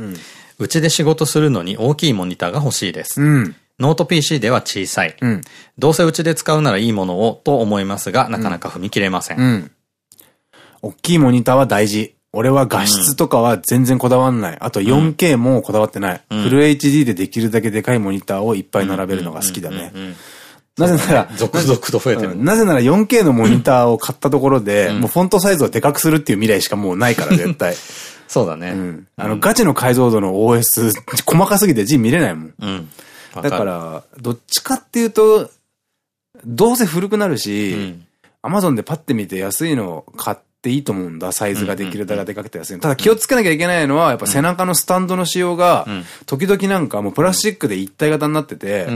S2: うちで仕事するのに大きいモニターが欲しいです。うん。ノート PC では小さい。うん、どうせうちで使うならいいものをと思いますが、なかなか踏み切れません。うん。
S1: 大きいモニターは大事。俺は画質とかは全然こだわんない。あと 4K もこだわってない。うん、フル HD でできるだけでかいモニターをいっぱい並べるのが好きだね。なぜなら、
S2: 続々と増えてる。
S1: なぜなら 4K のモニターを買ったところで、もうフォントサイズをでかくするっていう未来しかもうないから、絶対。
S2: そうだね。
S1: あの、ガチの解像度の OS、細かすぎて字見れないもん。うんだから、どっちかっていうと、どうせ古くなるし、アマゾンでパッて見て安いの買っていいと思うんだ。サイズができるだけでかくて安いただ気をつけなきゃいけないのは、やっぱ背中のスタンドの仕様が、時々なんかもうプラスチックで一体型になってて、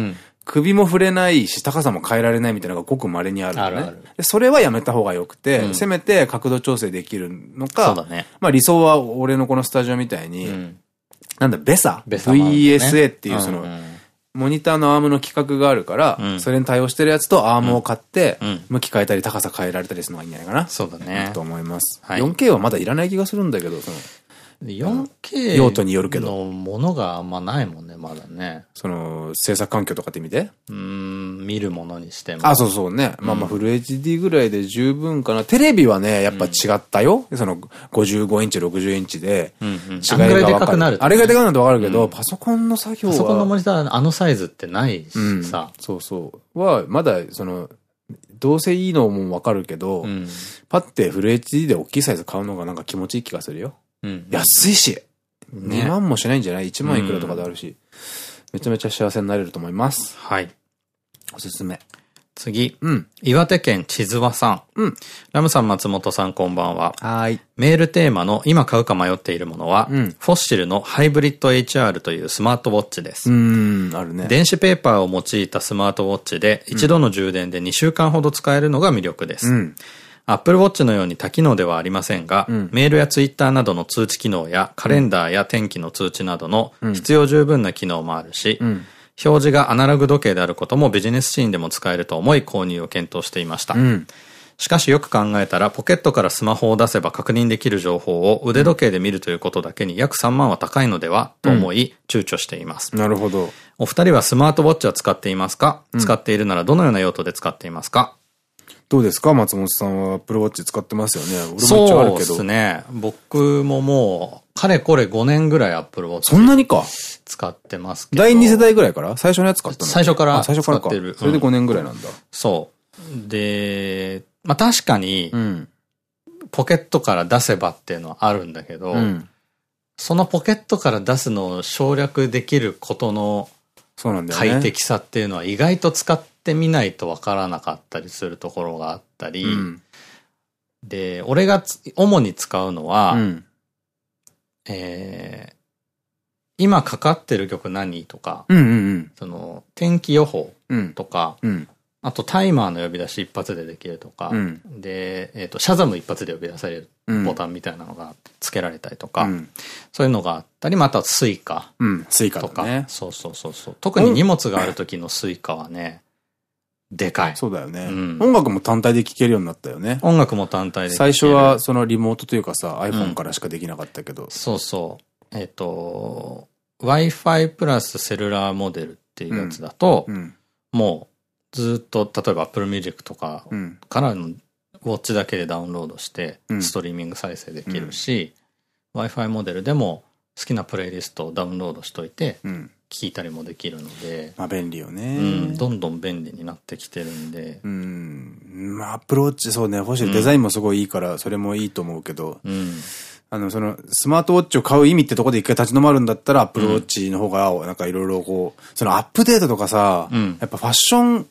S1: 首も触れないし、高さも変えられないみたいなのがごく稀にあるのね。あるある。それはやめた方がよくて、うん、せめて角度調整できるのか、ね、まあ理想は俺のこのスタジオみたいに、うん、なんだ、ベサ？ベサ、ね、?VSA っていうその、うんうんモニターのアームの規格があるから、うん、それに対応してるやつとアームを買って、うん、向き変えたり高さ変えられたりするのがいいんじゃないかな。
S2: そうだね。
S1: と思います。はい、4K はまだいらない気がするんだけど、その
S2: 4K
S1: 用途によるけど。
S2: のものがあんまないもんね、まだね。
S1: その、制作環境とかって見て
S2: うん、見るものにしても。
S1: あ、そうそうね。まあまあフル HD ぐらいで十分かな。テレビはね、やっぱ違ったよ。その、55インチ、60インチで。違いが分かる。あれがでかくなるとわかるけど、パソコンの作業は。
S2: パソコンのモニターあのサイズってないしさ。
S1: そうそう。は、まだ、その、どうせいいのもわかるけど、パッてフル HD で大きいサイズ買うのがなんか気持ちいい気がするよ。安いし。2万もしないんじゃない ?1 万いくらとかであるし。めちゃめちゃ幸せになれると思います。
S2: はい。
S1: おすすめ。
S2: 次。うん。岩手県千津和さん。うん。ラムさん、松本さん、こんばんは。はい。メールテーマの今買うか迷っているものは、うん、フォッシルのハイブリッド HR というスマートウォッチです。うん、あるね。電子ペーパーを用いたスマートウォッチで、一度の充電で2週間ほど使えるのが魅力です。うん。Apple Watch のように多機能ではありませんが、うん、メールや Twitter などの通知機能やカレンダーや天気の通知などの必要十分な機能もあるし、うん、表示がアナログ時計であることもビジネスシーンでも使えると思い購入を検討していました。うん。しかしよく考えたら、ポケットからスマホを出せば確認できる情報を腕時計で見るということだけに約3万は高いのではと思い、躊躇しています。
S1: なるほど。
S2: お二人はスマートウォッチは使っていますか、使っているならどのような用途で使っていますか？
S1: どうですか？松本さんは Apple Watch 使ってますよね。俺も一応あるけど。
S2: そうですね。僕ももう、かれこれ5年ぐらい Apple Watch
S1: そんなにか？
S2: 使ってますけど。
S1: 第2世代ぐらいから？最初のやつ買ったの？
S2: 最初から
S1: 最初からか。
S2: 使ってる
S1: それで5年ぐらいなんだ。
S2: そう。で、まあ確かに、
S1: うん。
S2: ポケットから出せばっていうのはあるんだけど、
S1: うん。
S2: そのポケットから出すのを省略できることの
S1: そうなんだよね。
S2: 快適さっていうのは意外と使ってみないとわからなかったりするところがあったり、
S1: うん。
S2: で、俺がつ主に使うのは、
S1: うん。
S2: えー今かかってる曲何とか、その天気予報。とか、
S1: うん。
S2: あとタイマーの呼び出し一発でできるとか、
S1: うん
S2: で、えっ、と、 Shazam 一発で呼び出される
S1: うん
S2: ボタンみたいなのが付けられたりとか、
S1: うん。
S2: そういうのがあったり、また Suica
S1: うん。 Suica
S2: とか。そうそうそうそう。特に荷物がある時の Suica はね、でかい。
S1: そうだよね。
S2: うん
S1: 音楽も単体で聴けるようになったよね。
S2: 音楽も単体で。
S1: 最初は、そのリモートというかさ、iPhone からしかできなかったけど。
S2: そうそう。えっ、と、Wi-Fi プラスセルラーモデルっていうやつだと、
S1: うん。
S2: もうずっと、例えば Apple Music とか
S1: うん。
S2: からのウォッチだけでダウンロードして
S1: う、ん
S2: ストリーミング再生できるし、Wi-Fi モデルでも好きなプレイリストをダウンロードしといて、
S1: うん。
S2: 聞いたりもできるので、
S1: まあ便利よ
S2: う
S1: ね。
S2: ん、どんどん便利になってきてるんで、
S1: うん。まあ、アップローチ、そうね、欲しい。デザインもすごいいいから、それもいいと思うけど、
S2: うん。
S1: あの、その、スマートウォッチを買う意味ってとこで一回立ち止まるんだったら、アップルウォッチの方が、なんかいろいろこう、そのアップデートとかさ、
S2: うん
S1: やっぱファッション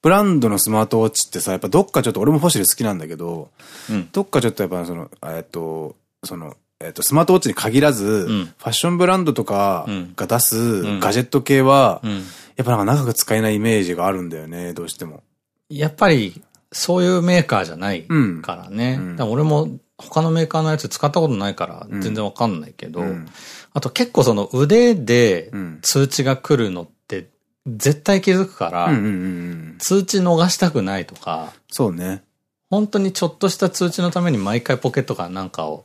S1: ブランドのスマートウォッチってさ、やっぱどっかちょっと、俺もフォシル好きなんだけど、
S2: うん。
S1: どっかちょっとやっぱその、えっと、その、えっと、スマートウォッチに限らず、
S2: ん
S1: ファッションブランドとか
S2: うん
S1: が出す
S2: ん
S1: ガジェット系は、
S2: うん。
S1: やっぱなんか長く使えないイメージがあるんだよね、どうしても。
S2: やっぱり、そういうメーカーじゃない
S1: うん
S2: からね。
S1: うん
S2: 俺も他のメーカーのやつ使ったことないから全然わかんないけど、
S1: うん
S2: あと結構その腕で
S1: うん
S2: 通知が来るのって絶対気づくから。通知逃したくないとか、
S1: そうね。
S2: 本当にちょっとした通知のために毎回ポケットからなんかを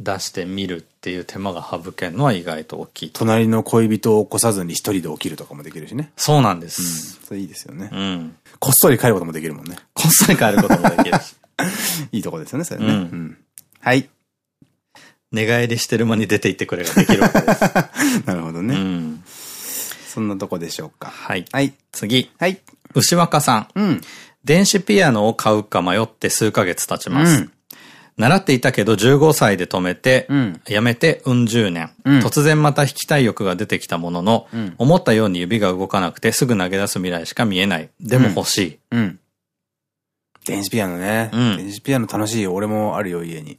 S2: 出してみるっていう手間が省けるのは意外と大きい。
S1: 隣の恋人を起こさずに一人で起きるとかもできるしね。
S2: そうなんで
S1: うん。
S2: す。
S1: それいいですよね
S2: う。ん。
S1: こっそり帰ることもできるもんね。
S2: こっそり変えることもできるし。
S1: いいとこですよね、それね。
S2: うん
S1: うん。はい。
S2: 寝返りしてる間に出て行ってくれができるわけです。
S1: なるほど
S2: う
S1: ね。
S2: ん。
S1: そんなとこでしょうか。
S2: はい。
S1: はい。
S2: 次。
S1: はい。
S2: 牛若さん。
S1: うん。
S2: 電子ピアノを買うか迷って数ヶ月経ちます。
S1: うん
S2: 習っていたけど15歳で止めて、
S1: うん
S2: やめてうん十年、
S1: うん
S2: 突然また弾きたい欲が出てきたものの、
S1: ん
S2: 思ったように指が動かなくてすぐ投げ出す未来しか見えない。でも欲しい。
S1: うん。電子ピアノね。
S2: うん
S1: 電子ピアノ楽しいよ。俺もあるよ、家に。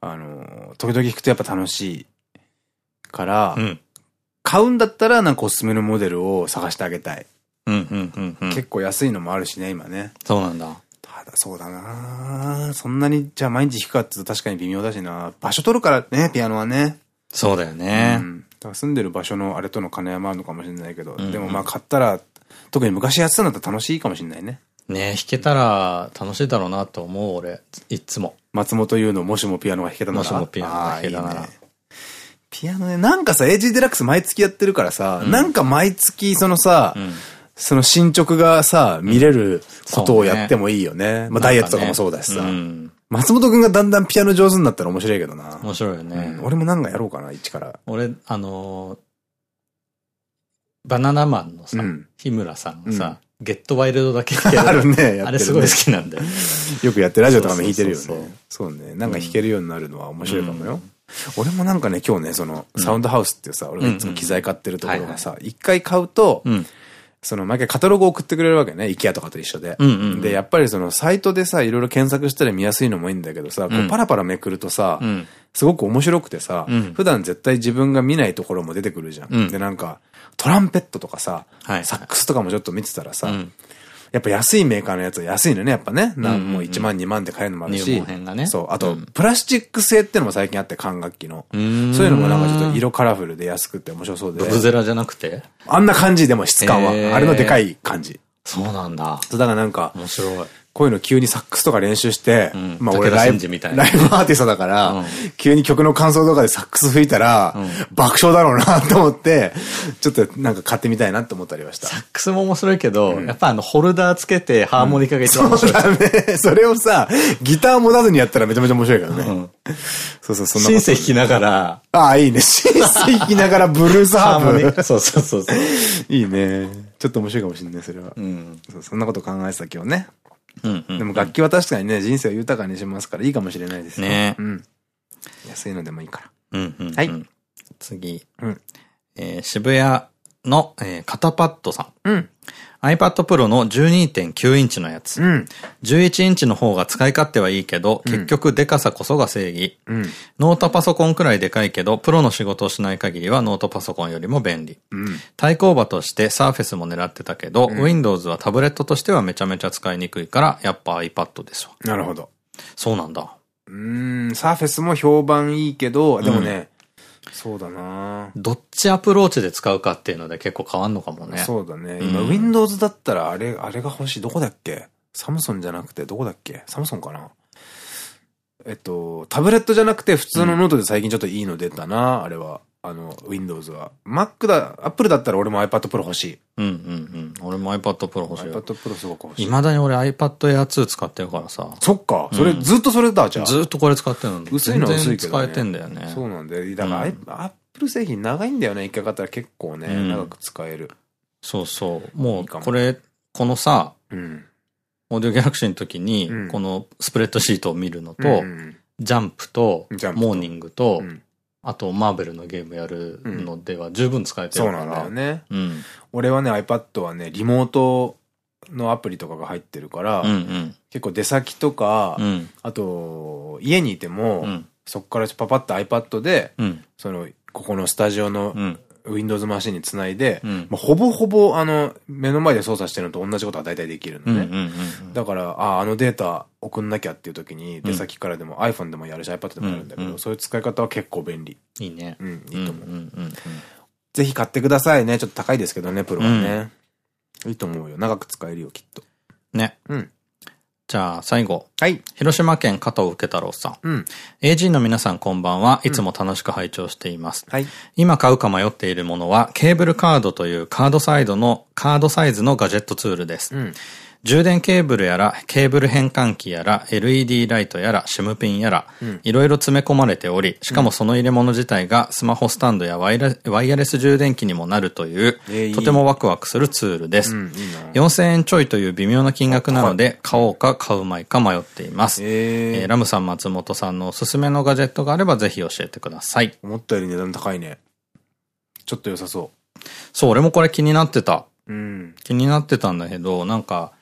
S1: あの、時々弾くとやっぱ楽しいから、
S2: うん。
S1: 買うんだったらなんかおすすめのモデルを探してあげたい。
S2: うん、うん、うん、うん。
S1: 結構安いのもあるしね、今ね。
S2: そうなんだ。
S1: ただそうだなそんなに、じゃあ毎日弾くかって言うと確かに微妙だしな場所取るからね、ピアノはね。
S2: そうだよね。
S1: うん。だから住んでる場所のあれとの兼ね合いもあるのかもしれないけど、
S2: んうん
S1: でもまあ買ったら、特に昔やってたんだったら楽しいかもしれないね。
S2: ね弾けたら楽しいだろうなと思う、俺。いっつも。
S1: 松本優のもしもピアノが弾けたなら。
S2: もしもピアノが弾けたなら
S1: ピアノね、なんかさ、AG デラックス毎月やってるからさ、なんか毎月そのさ、
S2: ん
S1: その進捗がさ、見れることをやってもいいよね。まあダイエットとかもそうだしさ。
S2: うん。
S1: 松本くんがだんだんピアノ上手になったら面白いけどな。
S2: 面白いよね。
S1: うん俺もなんかやろうかな、一から。
S2: 俺、あのーバナナマンのさ、
S1: うん
S2: 日村さんがさ、ゲットワイルドだけ
S1: あるねね
S2: あれすごい好きなんだよ。
S1: よくやってラジオとかも弾いてるよね。そうね。なんか弾けるようになるのは面白いかもよ。俺もなんかね、今日ね、その、サウンドハウスっていうさ、俺がいつも機材買ってるところがさ、一回買うと、
S2: うん。
S1: その、毎回カタログを送ってくれるわけね。IKEA とかと一緒で。で、やっぱりその、サイトでさ、いろいろ検索したら見やすいのもいいんだけどさ、こうパラパラめくるとさ、
S2: ん。
S1: すごく面白くてさ、
S2: うん。
S1: 普段絶対自分が見ないところも出てくるじゃん。
S2: うん。
S1: で、なんか、トランペットとかさ、
S2: はい。
S1: サックスとかもちょっと見てたらさ、
S2: うん
S1: やっぱ安いメーカーのやつは安いのね、やっぱね。もう1万2万で買えるのもあるし。
S2: ね
S1: そう。あと、
S2: うん
S1: プラスチック製ってのも最近あって、管楽器の。
S2: ん
S1: そういうのもなんかちょっと色カラフルで安くて面白そうで。
S2: ブブゼラじゃなくて？
S1: あんな感じでも質感は。あれのでかい感じ。
S2: そうなんだ。
S1: そうだからなんか、
S2: 面白い。
S1: こういうの急にサックスとか練習して、
S2: うん
S1: まあ俺ライブ、ライブアーティストだから、
S2: うん
S1: 急に曲の感想とかでサックス吹いたら、爆笑だろうなと思って、ちょっとなんか買ってみたいなって思ったりはした。
S2: サックスも面白いけど、やっぱあの、ホルダーつけてハーモニカが一番面白い。
S1: そうだね。それをさ、ギター持たずにやったらめちゃめちゃ面白いからね。そうそう、そんな
S2: シ
S1: こと
S2: ンセ弾きながら、
S1: ああ、いいね。シンセ弾きながらブルースハ
S2: ハーモニ
S1: ー
S2: カ、そうそうそうそう。
S1: ブ。いいね。ちょっと面白いかもしれない、それは。
S2: うん。
S1: そうそんなこと考えてた今日ね。でも楽器は確かにね、人生を豊かにしますからいいかもしれないですよ
S2: ね
S1: うん。安いのでもいいから。
S2: うんうんうん。
S1: はい
S2: 次。
S1: うん
S2: えー渋谷の、えー、肩パッドさん。
S1: うん。
S2: iPad Pro の12.9インチのやつ。
S1: うん。
S2: 11インチの方が使い勝手はいいけど、結局デカさこそが正義。
S1: うん。
S2: ノートパソコンくらいでかいけど、プロの仕事をしない限りはノートパソコンよりも便利。
S1: うん。
S2: 対抗馬として Surface も狙ってたけど、Windows はタブレットとしてはめちゃめちゃ使いにくいから、やっぱ iPad ですわ。
S1: なるほど。
S2: そうなんだ。
S1: うーん、サーフェスも評判いいけど、でもね、そうだな
S2: どっちアプローチで使うかっていうので結構変わんのかもね。
S1: そうだね。今、
S2: うん
S1: Windows だったらあれ、あれが欲しい。どこだっけ？ Samsung じゃなくて、どこだっけ？ Samsung かな？えっと、タブレットじゃなくて普通のノートで最近ちょっといいの出たな、あれは。あの、Windows は。Mac だ、Apple だったら俺も iPad Pro 欲しい。
S2: うんうんうん。俺も iPad Pro 欲しい
S1: iPad
S2: よ。
S1: Pro すごく欲しい。
S2: 未だに俺 iPad Air 2使ってるからさ。
S1: そっか。それ、ずっとそれだ、じゃあ。
S2: ずーっとこれ使ってるの。
S1: 薄いのは薄いけど、ね。
S2: 全然使えてんだよね。
S1: そうなんだよ。だから、
S2: うん
S1: Apple 製品長いんだよね。一回買ったら結構ね、
S2: うん
S1: 長く使える。
S2: そうそう。も
S1: いう
S2: これ、このさ、
S1: うん。
S2: オーディオギャラクシーの時に
S1: うん、
S2: このスプレッドシートを見るのと、
S1: うん
S2: ジャンプと、モーニングと、
S1: うん
S2: あとマーベルのゲームやるのでは十分使えて
S1: そうなん
S2: るから。
S1: だよね。
S2: うん。
S1: 俺はね、iPad はね、リモートのアプリとかが入ってるから、
S2: うんうん。
S1: 結構出先とか、
S2: うん。
S1: あと、家にいても、
S2: うん。
S1: そこからパパッと iPad で、
S2: うん。
S1: その、ここのスタジオの
S2: うん。
S1: Windows マシンにつないで、
S2: うん
S1: まあ、ほぼほぼ、あの、目の前で操作してるのと同じことが大体できるのね。
S2: うん。うん。うん。
S1: だから、ああ、あのデータ送んなきゃっていう時に、出先からでも iPhone でもやるし iPad でもやるんだけど、
S2: うんうん
S1: そういう使い方は結構便利。
S2: いいね。
S1: うん、いいと思う。
S2: うんうんうん。
S1: ぜひ買ってくださいね。ちょっと高いですけどね、プロはね。いいと思うよ。長く使えるよ、きっと。
S2: ね。
S1: うん。
S2: じゃあ、最後。
S1: はい。
S2: 広島県加藤受太郎さん。
S1: うん。
S2: AG の皆さんこんばんは。いつも楽しく拝聴しています。
S1: はい。
S2: 今買うか迷っているものは、ケーブルカードというカードサイドの、カードサイズのガジェットツールです。
S1: うん。
S2: 充電ケーブルやら、ケーブル変換器やら、LED ライトやら、シムピンやら、いろいろ詰め込まれており、しかもその入れ物自体がスマホスタンドやワイラワイヤレス充電器にもなるというとてもワクワクするツールです。
S1: うん、いいな。
S2: 4000円ちょいという微妙な金額なので、買おうか買うまいか迷っています。
S1: えー、
S2: えーラムさん、松本さんのおすすめのガジェットがあればぜひ教えてください。
S1: 思ったより値段高いね。ちょっと良さそ
S2: そう、俺もこれ気になってた。
S1: う。うん。
S2: 気になってたんだけど、なんか、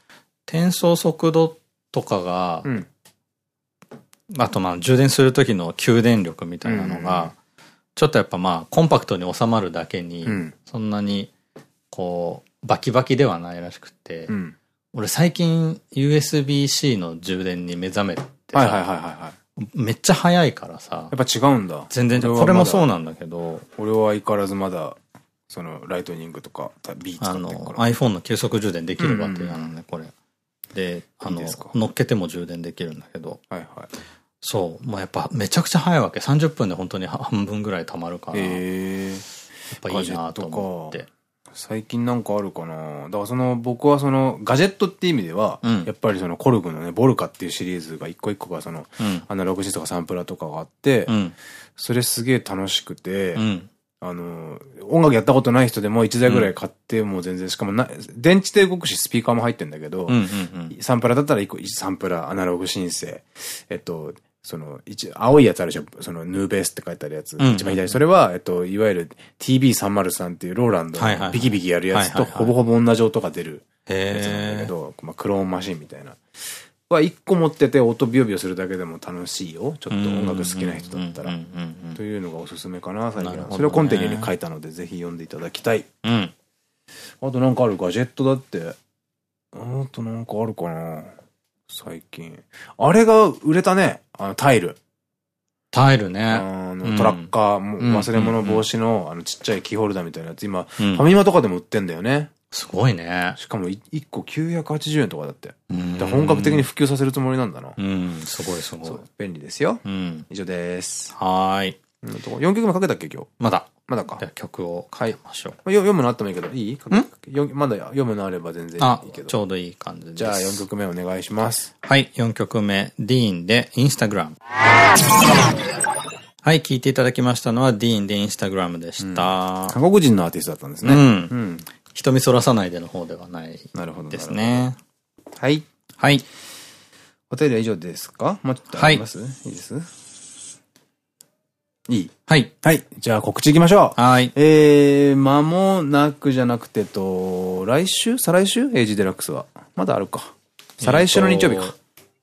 S2: 転送速度とかが、
S1: うん。
S2: あとまあ充電する時の給電力みたいなのが、ちょっとやっぱまあコンパクトに収まるだけに
S1: うん、
S2: そんなにこう、バキバキではないらしくて
S1: う、ん。
S2: 俺最近 USB-C の充電に目覚めてさ、
S1: はいはいはいはいはい。
S2: めっちゃ早いからさ、
S1: やっぱ違うんだ。
S2: 全然、
S1: 俺は
S2: これもそうなんだけど、
S1: 俺は相変わらずまだ、その、ライトニングとか、ビーチ
S2: あの、
S1: 使ってるから。
S2: iPhone の急速充電できるバッテリーなのね、これ。で、あの
S1: いい
S2: 乗っけても充電できるんだけど、
S1: はいはい。
S2: そう、もうやっぱめちゃくちゃ早いわけ。30分で本当に半分ぐらい溜まるから、やっ
S1: へえ。
S2: ぱいいなと思って。
S1: 最近なんかあるかなだからその僕はそのガジェットって意味では、
S2: うん
S1: やっぱりそのコルグのね、ボルカっていうシリーズが一個一個がその
S2: うん。
S1: アナログシスとかサンプラーとかがあって、
S2: うん。
S1: それすげえ楽しくて、
S2: うん。
S1: あの、音楽やったことない人でも1台ぐらい買っても全然、しかもな、電池で動くしスピーカーも入ってんだけど。サンプラーだったら1個、サンプラー、アナログ申請。えっと、その、一、青いやつあるでしょ？その、ヌーベースって書いてあるやつ。
S2: うん
S1: 一番左。それは、えっと、いわゆる TB303 っていうローランドビキビキやるやつとほぼほぼ同じ音が出るやつなんだ。けど、まあ、クローンマシンみたいな。は1個持ってて音ビヨビヨするだけでも楽しいよ。ちょっと音楽好きな人だったらというのがおすすめかな、最近は。
S2: ね
S1: それをコンテニューに書いたので、ぜひ読んでいただきたい。
S2: うん。うん。
S1: あとなんかあるガジェットだって。あとなんかあるかな最近。あれが売れたね。あのタイル。
S2: タイルね。
S1: あの
S2: うん
S1: トラッカー、忘れ物防止のあのちっちゃいキーホルダーみたいなやつ。今、
S2: うん
S1: ファミマとかでも売ってんだよね。
S2: すごいね。
S1: しかも1個980円とかだって。本格的に普及させるつもりなんだな。
S2: うん、すごいすごい。
S1: 便利ですよ。
S2: うん。
S1: 以上です。
S2: はい。
S1: 4曲目かけたっけ今日？
S2: まだ。
S1: まだか。
S2: じゃ曲を書いましょ
S1: う。読むのあってもいいけど、いい？まだ読むのあれば全然いいけど。
S2: ちょうどいい感じです。
S1: じゃあ4曲目お願いします。
S2: はい、4曲目、ディーンでインスタグラム。はい、聞いていただきましたのはディーンでインスタグラムでした。
S1: 韓国人のアーティストだったんですね。
S2: うん。瞳そらさないでの方ではないですね。
S1: はい。
S2: はい。
S1: お便りは以上ですか？もうちょっとあります、はい、いいです？いい？
S2: はい。
S1: はい。じゃあ告知いきましょ
S2: う。はい。
S1: えー、間もなくじゃなくてと、来週？再来週？エイジデラックスは。まだあるか。再来週の日曜日か。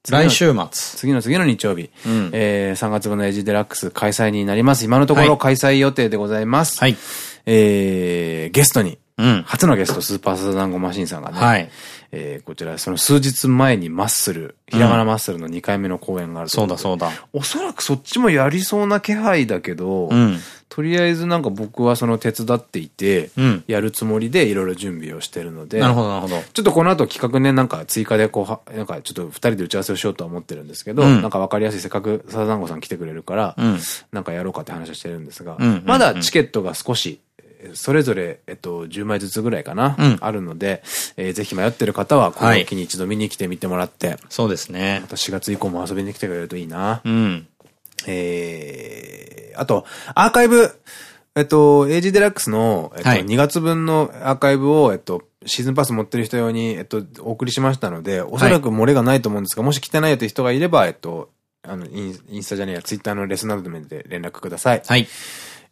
S2: 来週末。
S1: 次の次の日曜日。うん、えー、3月分のエイジデラックス開催になります。今のところ開催予定でございます。
S2: はい。
S1: えー、ゲストに、
S2: うん、
S1: 初のゲスト、スーパーサザンゴマシンさんがね、
S2: はい。
S1: えー、こちら、その数日前にマッスル、ひらがなマッスルの2回目の公演がある
S2: そうだそうだ。
S1: おそらくそっちもやりそうな気配だけど、
S2: うん、
S1: とりあえずなんか僕はその手伝っていて、
S2: うん、
S1: やるつもりでいろいろ準備をしてるので、
S2: なるほどなるほど。
S1: ちょっとこの後企画ね、なんか追加でこう、なんかちょっと二人で打ち合わせをしようとは思ってるんですけど、うん、なんかわかりやすい、せっかくサザンゴさん来てくれるから、なんかやろうかって話をしてるんですが、まだチケットが少し、それぞれ、えっと、10枚ずつぐらいかな、うん、あるので、えー、ぜひ迷ってる方は、この時に一度見に来てみてもらって、はい、
S2: そうですね。
S1: また4月以降も遊びに来てくれるといいな。
S2: うん。
S1: えー、あと、アーカイブ、えっと、エイジデラックスの、えっと、はい、2月分のアーカイブを、えっと、シーズンパス持ってる人用に、えっと、お送りしましたので、おそらく漏れがないと思うんですが、はい、もし来てないよという人がいれば、えっと、あの、インインスタじゃねえや、ツイッターのレスなどで連絡ください。
S2: はい。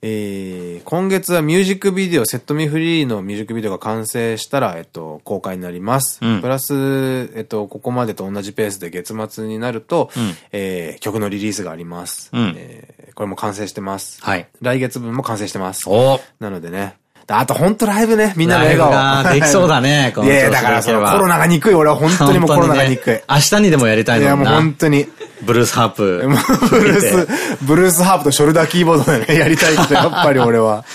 S1: えー、今月はミュージックビデオ、セットミフリーのミュージックビデオが完成したら、えっと、公開になります。うん、プラス、えっと、ここまでと同じペースで月末になると、うん、えー、曲のリリースがあります。
S2: うん、
S1: えー、これも完成してます。
S2: はい。
S1: 来月分も完成してます。
S2: お
S1: なのでね、あと本当ライブね、みんなの笑顔。
S2: ができそうだね、
S1: このいやだからそのコロナが憎い、俺は本当にもうコロナが憎い。
S2: 明日にでもやりたいの
S1: いやもう本当に。
S2: ブルースハープ。
S1: ブルース、ブルースハープとショルダーキーボードでね、やりたいって、やっぱり俺は。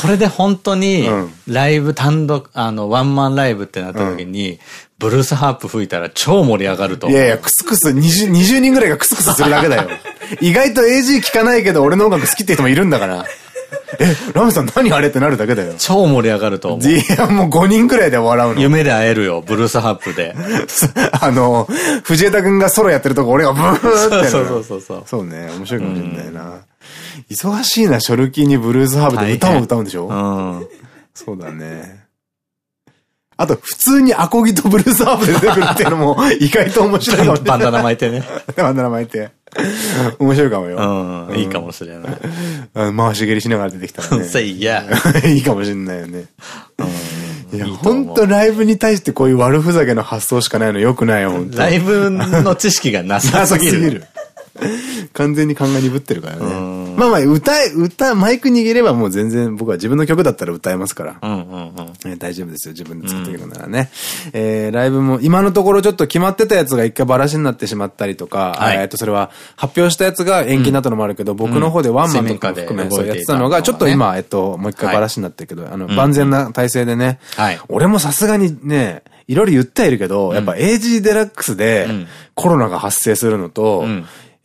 S2: これで本当に、ライブ単独、あの、ワンマンライブってなった時に、ブルースハープ吹いたら超盛り上がると。
S1: いやいや、クスクス、20, 20人ぐらいがクスクスするだけだよ。意外と AG 聞かないけど俺の音楽好きって人もいるんだから。え、ラムさん何あれってなるだけだよ。
S2: 超盛り上がると思う。
S1: いや、もう5人くらいで笑うの。
S2: 夢で会えるよ、ブルースハップで。
S1: あの、藤枝くんがソロやってるとこ俺がブーって。
S2: そうそうそうそう。
S1: そうね、面白いかもしれないな。忙しいな、ショルキーにブルースハーブで歌も歌うんでしょ？
S2: うん。
S1: そうだね。あと、普通にアコギとブルースハーブで出てくるっていうのも意外と面白い。
S2: バンダナ巻いてね。
S1: バンダナ巻いて。面白いかもよ。
S2: うん、いいかもしれない。
S1: 回し蹴りしながら出てきたらね。
S2: せ いや。
S1: いいかもしれないよね。いや、ほんとライブに対してこういう悪ふざけの発想しかないのよくないよ。
S2: ライブの知識がなさすぎる。
S1: 完全に勘が鈍ってるからね。まあまあ、歌え、歌、マイク握ればもう全然僕は自分の曲だったら歌えますから。大丈夫ですよ、自分で作ってくるならね。うん、えー、ライブも、今のところちょっと決まってたやつが一回バラシになってしまったりとか、はい、えっと、それは発表したやつが延期になったのもあるけど、うん、僕の方でワンマンとか含めそうやってたのが、ちょっと今、えっと、もう一回バラシになってるけど、あの、万全な体制でね、
S2: はい、
S1: 俺もさすがにね、いろいろ言ってはいるけど、やっぱ AG デラックスでコロナが発生するのと、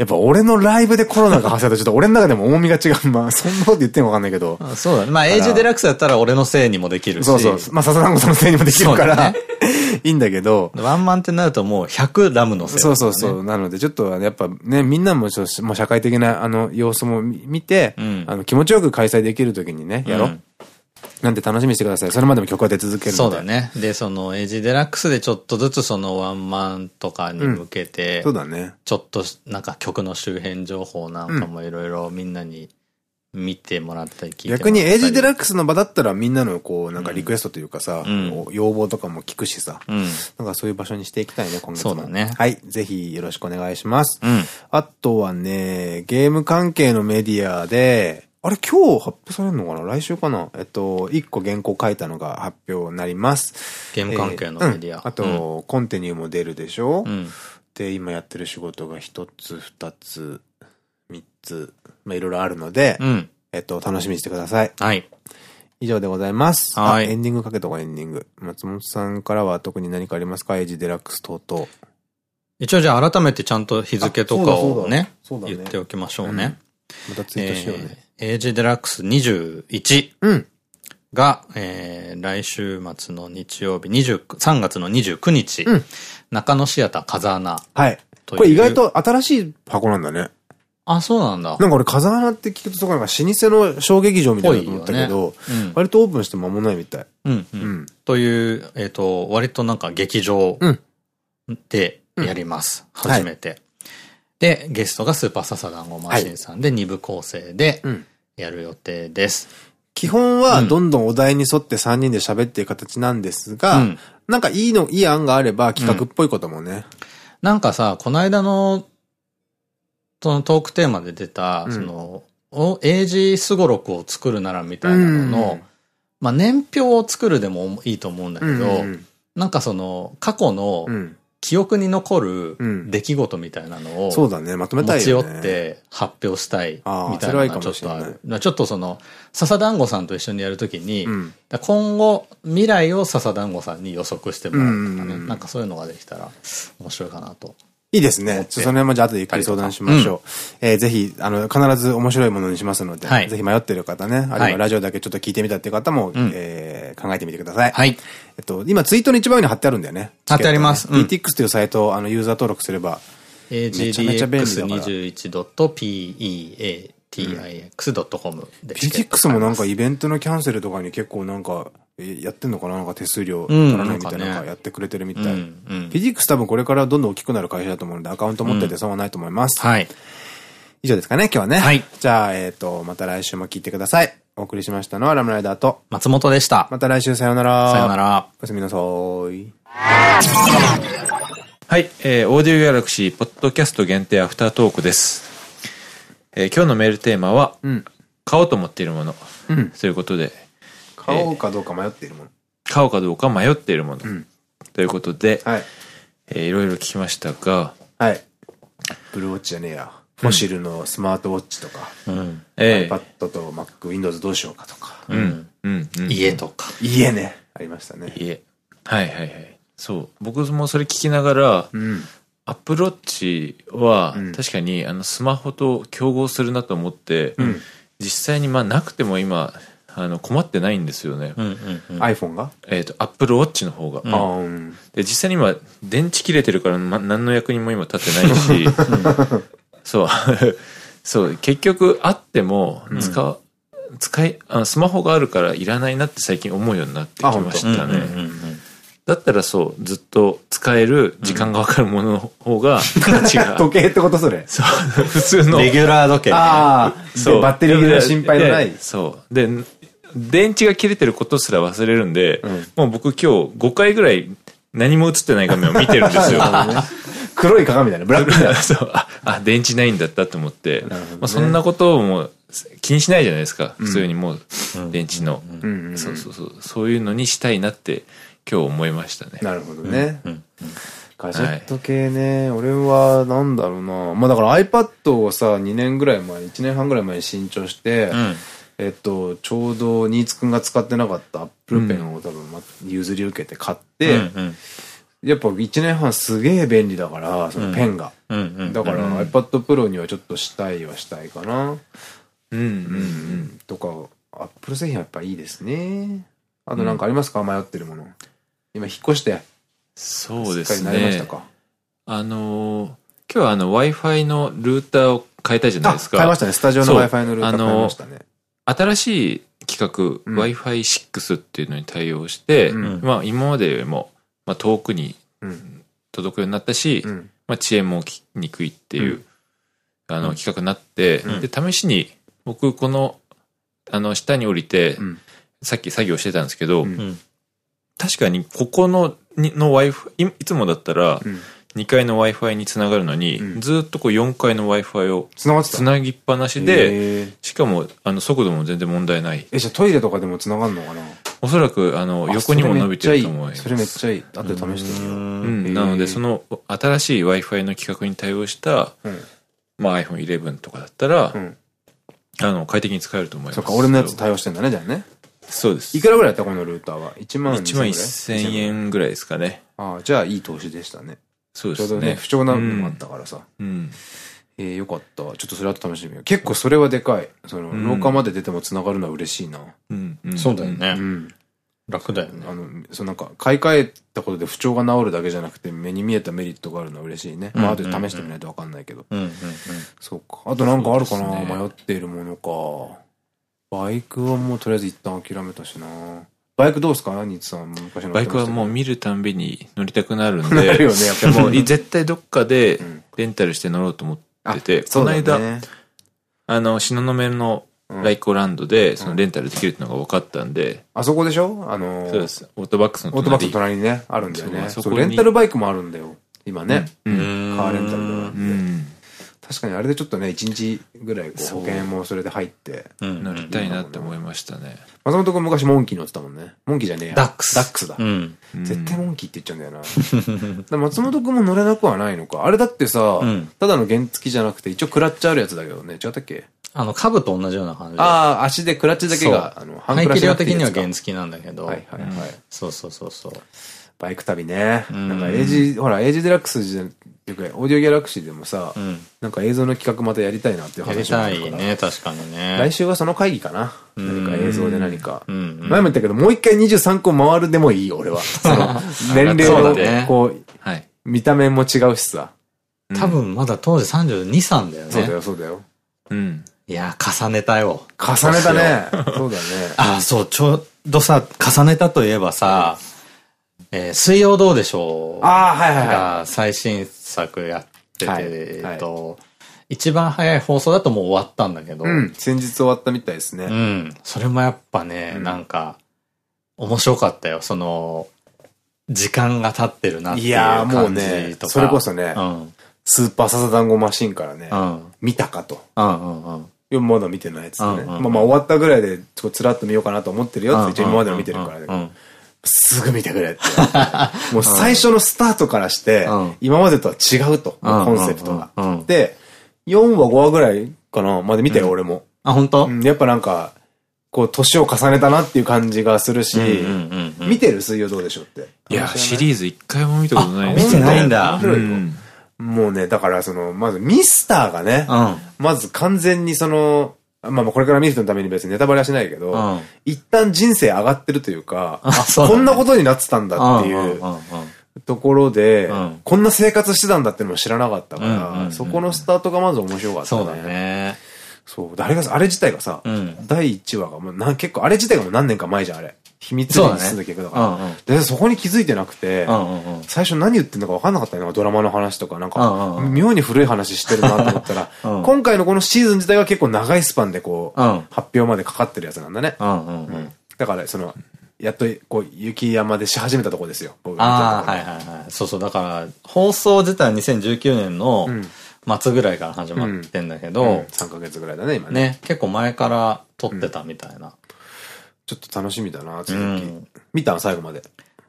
S1: やっぱ俺のライブでコロナが発生だとちょっと俺の中でも重みが違う。まあ、そんなこと言ってもわかんないけど。
S2: そうだね。まあ、エイジデラックスだったら俺のせいにもできるし。
S1: そうそう。まあ、笹団子さんのせいにもできるから、ね、いいんだけど。
S2: ワンマンってなるともう100ラムのせい、ね、
S1: そうそうそう。なので、ちょっとやっぱね、みんなもちょっともう社会的なあの様子も見て、うん、あの気持ちよく開催できるときにね、やろう。うんなんで楽しみにしてください。それまでも曲は出続けるので。
S2: そうだね。で、その、エイジデラックスでちょっとずつそのワンマンとかに向けて、うん、
S1: そうだね。
S2: ちょっと、なんか曲の周辺情報なんかもいろいろみんなに見てもらったり聞いて
S1: 逆にエイジデラックスの場だったらみんなのこう、なんかリクエストというかさ、うん、要望とかも聞くしさ、うん、なんかそういう場所にしていきたいね、今月
S2: も。そうだね。
S1: はい。ぜひよろしくお願いします。
S2: うん、
S1: あとはね、ゲーム関係のメディアで、あれ今日発表されるのかな？来週かな？えっと、一個原稿書いたのが発表になります。
S2: ゲーム関係のメディア。えーうん、
S1: あと、うん、コンテニューも出るでしょ、
S2: うん、
S1: で、今やってる仕事が一つ、二つ、三つ、まあいろいろあるので、
S2: うん、
S1: えっと、楽しみにしてください。
S2: はい。
S1: 以上でございます。
S2: はい
S1: あエンディングかけとこうエンディング。松本さんからは特に何かありますか？エイジデラックス等々。
S2: 一応じゃあ改めてちゃんと日付とかをね、
S1: そうだそうだ
S2: 言っておきましょうね。
S1: またツイートしようね。
S2: えーエイジデラックス21
S1: うん。
S2: が、えー来週末の日曜日、20 3月の29日、
S1: うん
S2: 中野シアター風穴。
S1: はい。これ意外と新しい箱なんだね。
S2: あ、そうなんだ。
S1: なんか俺風穴って聞くとそこなんか老舗の小劇場みたいなと思ったけど、
S2: ねうん
S1: 割とオープンして間もないみたい。
S2: うん、う。
S1: うんん。
S2: という、えっ、と、割となんか劇場
S1: うん
S2: でやります。
S1: うん
S2: 初めて。で、ゲストがスーパーササダンゴマシンさんで2部構成で
S1: うん
S2: やる予定です。
S1: 基本はどんどんお題に沿って3人で喋っていく形なんですが、
S2: うん。
S1: なんかいいの、いい案があれば企画っぽいこともね。
S2: なんかさ、この間の、そのトークテーマで出た、
S1: うん。
S2: その、お英字すごろくを作るならみたいなのの、
S1: うん。
S2: まあ年表を作るでもいいと思うんだけど、
S1: うん。
S2: なんかその、過去の
S1: うん
S2: 記憶に残る
S1: うん
S2: 出来事みたいなのを、
S1: そうだね、まとめた
S2: 持ち寄。って発表したいみたいなのがちょっとある。だからちょっとその、笹団子さんと一緒にやるときに、今後、未来を笹団子さんに予測してもらうとか
S1: うんうんう
S2: ね。
S1: ん
S2: なんかそういうのができたら面白いかなと。
S1: いいですね。その辺もじゃあ後でゆっくり相談しましょう。えーぜひ、あの、必ず面白いものにしますので、
S2: はい
S1: ぜひ迷ってる方ね、あるい
S2: は
S1: はいラジオだけちょっと聞いてみたっていう方も、
S2: ん
S1: えー考えてみてください。
S2: はい。
S1: えっと、今ツイートの一番上に貼ってあるんだよね。
S2: 貼ってありますうん
S1: PTX というサイトをあのユーザー登録すれば、めちゃめちゃ便利だから
S2: agdx21.peatix.com で。
S1: PTX もなんかイベントのキャンセルとかに結構なんか、えやってんのかな？なんか手数料
S2: うん
S1: 取らないみたいな
S2: なん
S1: やってくれてるみたい。
S2: うんうん
S1: PTX 多分これからどんどん大きくなる会社だと思うので、アカウント持ってて損はないと思います。
S2: はい。
S1: 以上ですかね、今日はね。
S2: はい
S1: じゃあ、えっ、と、また来週も聞いてください。お送りしましたのはラムライダーと、
S2: 松本でした。
S1: また来週さようなら。
S2: さよな。ら。
S1: おやすみなさーい。
S3: はい、えー、オーディオギャラクシーポッドキャスト限定アフタートークです。えー今日のメールテーマは、
S1: うん。
S3: 買おうと思っているもの。
S1: うん。
S3: ということで、
S1: 買おうかどうか迷っているもの。
S3: 買おうかどうか迷っているもの。
S1: ん
S3: ということで、
S1: はい。
S3: えーいろいろ聞きましたが、
S1: はい。ブルーウォッチじゃねえや。フォシルのスマートウォッチとか、
S2: うん。
S3: え
S1: iPad と Mac、Windows どうしようかとか。
S3: ーうん、うん、うん。
S2: 家とか。
S1: 家ね。ありましたね。
S3: 家。はいはいはい。そう。僕もそれ聞きながら、
S1: うん。
S3: アップルウォッチは
S1: うん
S3: 確かにあのスマホと競合するなと思って、
S1: ん
S3: 実際にまあなくても今あの困ってないんですよね。
S2: うんうんうん。
S1: iPhone が？
S3: えっ、と、アップルウォッチの方が。
S1: ああ、うん。
S3: で、実際に今、電池切れてるから、ま、何の役にも今立ってないし、そう。そう、結局あっても、使う、使いあ、スマホがあるからいらないなって最近思うようになってきましたね。だったらそう、ずっと使える時間がわかるものの方が、価値が、
S1: 時計ってことそれ？
S3: そう、普通の。
S2: レギュラー時計ね。
S1: ああ、そう。バッテリーの心配のない
S3: で。そう。で、電池が切れてることすら忘れるんで、もう僕今日5回ぐらい何も映ってない画面を見てるんですよ。
S1: 黒い鏡だね。ブラックだ。
S3: そう、あ、あ、電池ないんだったと思って、
S1: ね。
S3: まあ、そんなことをもう気にしないじゃないですか。普通にもう電池の、
S1: うんうん
S3: そうそうそう、そういうのにしたいなって今日思いましたね。
S1: なるほどね。ガジェット系ね、俺はなんだろうな。まあだから iPad をさ、2年ぐらい前、1年半ぐらい前に新調して、
S2: ん。
S1: えっと、ちょうど新津くんが使ってなかった Apple ペンを多分ま譲り受けて買って、
S2: うん
S1: やっぱ1年半すげえ便利だから、そのペンが。だから iPad Pro にはちょっとしたいはしたいかな。
S3: うん、うん、うん。
S1: とか、Apple 製品はやっぱいいですね。あとなんかありますか？迷ってるもの。今引っ越して。
S3: そうです
S1: すっかり慣れました
S3: ね。
S1: か？
S3: あのー今日はあの Wi-Fi のルーターを変えたじゃないですか。
S1: 買いましたね。スタジオの Wi-Fi のルーター買いましたね。
S3: 新しい企画、
S1: うん
S3: Wi-Fi6 っていうのに対応して、
S1: うん
S3: まあ今までよりも、まあ、遠くに
S1: うん。
S3: 届くようになったし、
S1: うん。
S3: まあ、遅延も起きにくいっていう、
S1: うん
S3: あの企画になって、
S2: うん
S3: で試しに僕このあの下に降りて、
S1: うん
S3: さっき作業してたんですけど。確かにここのにの Wi-Fi いいつもだったら
S1: うん。
S3: 2階の Wi-Fi につながるのに、
S1: うん
S3: ずっとこう4階の Wi-Fi を
S1: 繋がってた
S3: つなぎっぱなしで、しかもあの速度も全然問題ない
S1: え、じゃあトイレとかでも繋がんのかな？
S3: おそらくあの
S1: あ
S3: 横にも伸びてると思います
S1: それめっちゃいい。後で試してみよう。
S3: うんなのでその新しい Wi-Fi の企画に対応した、
S1: うん。
S3: まあ、iPhone11 とかだったら、
S1: うん。
S3: あの快適に使えると思います
S1: そっか、俺のやつ対応してんだね、じゃあね。
S3: そうです。
S1: いくらぐらいやった？このルーターは？1万
S3: 1万
S1: 1000
S3: 1000円ぐらいですかね。
S1: ああ、じゃあいい投資でしたね。
S3: そうですね。
S1: ちょうどね、不調なのもあったからさ。
S3: うん。
S1: えー、よかった。ちょっとそれ後試してみよう。結構それはでかい。その、
S3: ん
S1: 廊下まで出ても繋がるのは嬉しいな。
S3: うん。うん
S2: そうだよ。ね
S1: う。ん。
S2: 楽だよね。
S1: あの、そうなんか、買い替えたことで不調が治るだけじゃなくて、目に見えたメリットがあるのは嬉しいね。まあ、後で試してみないとわかんないけど。
S2: うんうんうん。
S1: そうか。あとなんかあるかな、迷っているものか。バイクはもうとりあえず一旦諦めたしな。バイクどうすか？ニッツさん。昔の
S3: バイクはもう見るたんびに乗りたくなるん
S1: なる
S3: で、
S1: よね、やっぱり
S3: もう絶対どっかで
S1: ん
S3: レンタルして乗ろうと思
S1: あ
S3: ってて、この間、
S1: ね。
S3: あの、東雲のライコランドで、そのレンタルできるってのが分かったんで、
S1: あそこでしょ？あのー
S3: そうです。オートバックスの
S1: オートバックの
S3: 隣。
S1: 隣にね、あるんだよね。そう、レンタルバイクもあるんだよ。今ね。
S3: うん。
S1: カーレンタルでは
S3: うん。
S1: 確かにあれでちょっとね、1日ぐらいこう保険もそれで入って。
S2: うん
S3: 乗りたいなって思いましたね。
S1: 松本君昔モンキー乗ってたもんね。モンキーじゃねえや。
S2: ダックス
S1: ダックスだ
S2: う。ん。
S1: 絶対モンキーって言っちゃうんだよな。松本君も乗れなくはないのか。あれだってさ
S2: うん、
S1: ただの原付じゃなくて一応クラッチあるやつだけどね。違ったっけ？
S2: あの、株と同じような感じで。
S1: ああ、足でクラッチだけが、あの、半クラッ
S2: 排気量的には原付なんだけど。
S1: はいはいはい。
S2: そうそうそうそう。
S1: バイク旅ね。
S2: ん
S1: なんかエイジ、ほら、エイジデラックスじゃ、っていうか、オーディオギャラクシーでもさ、
S2: ん
S1: なんか映像の企画またやりたいなっていう
S2: やり
S1: 話があ
S2: た
S1: るから。
S2: いね、確かにね。
S1: 来週はその会議かな。何か映像で何か。
S2: うんうん
S1: 前も言ったけど、もう一回23個回るでもいいよ、俺は。その、年齢を
S2: そうだね、
S1: こう、
S3: はい。
S1: 見た目も違うしさ。
S2: 多分まだ当時32、3だよね。
S1: そうだよ、そうだよ。
S3: うん。
S2: いや、重ねたよ。
S1: 重ねたね。そうだね。
S2: あ、そう、ちょうどさ、重ねたといえばさ、えー水曜どうでしょう
S1: ああ、はいはいは
S2: が最新作やってて、
S1: はい
S2: えっと、一番早い放送だともう終わったんだけど、
S1: い。うん、先日終わったみたいですね。
S2: うんそれもやっぱね、なんか、面白かったよ。その、時間が経ってるなっていう
S1: いやーもう
S2: 感
S1: ね
S2: じとか。
S1: それこそね
S2: うん。
S1: スーパーサザダンゴマシンからね
S2: う、ん。
S1: 見たかと。
S2: うんうんうん。
S1: いや、まだ見てないやつね。
S2: うんうんうん
S1: まあまあ終わったぐらいで、ちょっとつらっと見ようかなと思ってるよって、一応今までの見てるからね
S2: うんうんうん
S1: すぐ見てくれって。もう最初のスタートからして
S2: うん、
S1: 今までとは違うと、
S2: うん
S1: コンセプトが。で、4話5話ぐらいかなまで見たよ、俺も。
S2: あ、本当？
S1: うんやっぱなんか、こう、年を重ねたなっていう感じがするし、見てる水曜どうでしょうって。
S3: いや、シ
S1: ー
S3: リーズ一回も見たことない
S2: 見てないんだ
S1: もうね、だからその、まずミスターがね、
S2: うん。
S1: まず完全にその、まあまあこれから見る人のために別にネタバレはしないけど、
S2: うん
S1: 一旦人生上がってるというか、
S2: うだね
S1: こんなことになってたんだっていうところで、
S2: うん
S1: こんな生活してたんだってのも知らなかったから、
S2: ん
S1: そこのスタートがまず面白かったね。
S2: そうだね。
S1: そう。誰が、あれ自体がさ、
S2: うん
S1: 第1話がもうなん結構、あれ自体がもう何年か前じゃん、あれ。秘密裏に進んだ曲だから。
S2: うんうん
S1: で、そこに気づいてなくて、
S2: うんうんうん。
S1: 最初何言ってんのか分かんなかったね。ドラマの話とか、なん
S2: うんうん
S1: か、
S2: うん
S1: 妙に古い話してるなと思ったら、
S2: うん
S1: 今回のこのシーズン自体は結構長いスパンでこう、
S2: うん
S1: 発表までかかってるやつなんだね。
S2: うんうんうん。
S1: だから、その、やっと、こう、雪山でし始めたとこですよ。僕
S2: ああ、はいはいはい。そうそう。だから、放送自体は2019年の末ぐらいから始まってんだけ
S1: うん
S2: ど、
S1: 3ヶ月ぐらいだね、今ね。
S2: ね、結構前から撮ってたみたいな。
S1: ちょっと楽しみだな、続き。
S2: うん
S1: 見た？最後まで。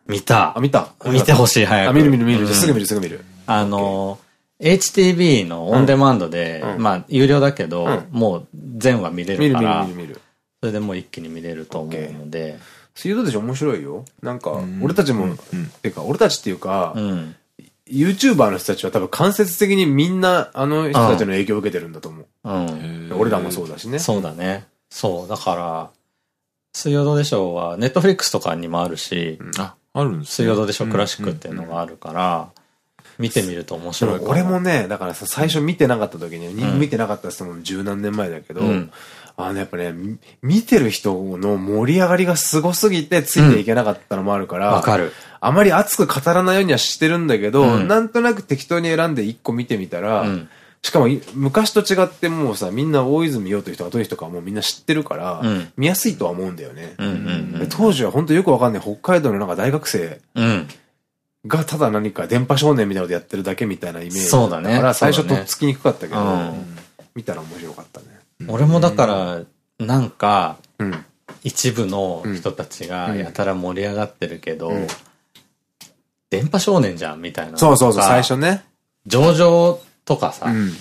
S2: 見た
S1: あ、。見た？
S2: 見てほしい、早く。
S1: あ、見る見る見る。すぐ見るすぐ見る。
S2: あの、HTV のオンデマンドで、
S1: うん
S2: まあ、有料だけど、
S1: うん
S2: もう全話見れ
S1: 見る
S2: から、
S1: 見る見る。
S2: それでもう一気に見れると思うので、
S1: 水曜どうでしょう？面白いよ。なんか
S3: ん、
S1: 俺たちも、ていうか、俺たちっていうか
S2: う、ん。
S1: YouTuber の人たちは多分間接的にみんなあの人たちの影響を受けてるんだと思う。
S2: うん。
S1: 俺らもそうだしね。
S2: そうだね。そう、だから、水曜どうでしょうは、ネットフリックスとかにもあるし、
S3: あ、あるんです
S2: 水曜どうでしょうクラシックっていうのがあるから、見てみると面白いか
S1: 俺もね、だからさ、最初見てなかった時に、
S2: うん。
S1: 見てなかったその十何年前だけど、
S2: うん。
S1: あのやっぱね、み見てる人の盛り上がりがすごすぎてついていけなかったのもあるから、
S2: わかる。
S1: あまり熱く語らないようにはしてるんだけど、
S2: うん。
S1: なんとなく適当に選んで一個見てみたら、
S2: うん
S1: しかもい昔と違ってもうさ、みんな大泉洋という人がどういう人かはもうみんな知ってるから、
S2: うん
S1: 見やすいとは思うんだよね。当時は本当よくわかんない北海道のなんか大学生。がただ何か電波少年みたいなことやってるだけみたいなイメージ
S2: そうだ
S1: から最初とっつきにくかったけど、
S2: うん
S1: 見たら面白かったね。
S2: 俺もだから、なんか、
S1: うん。
S2: 一部の人たちがやたら盛り上がってるけど、
S1: うん
S2: 電波少年じゃんみたいな。
S1: そうそうそう、最初ね。
S2: 上場とかさ、
S1: うん。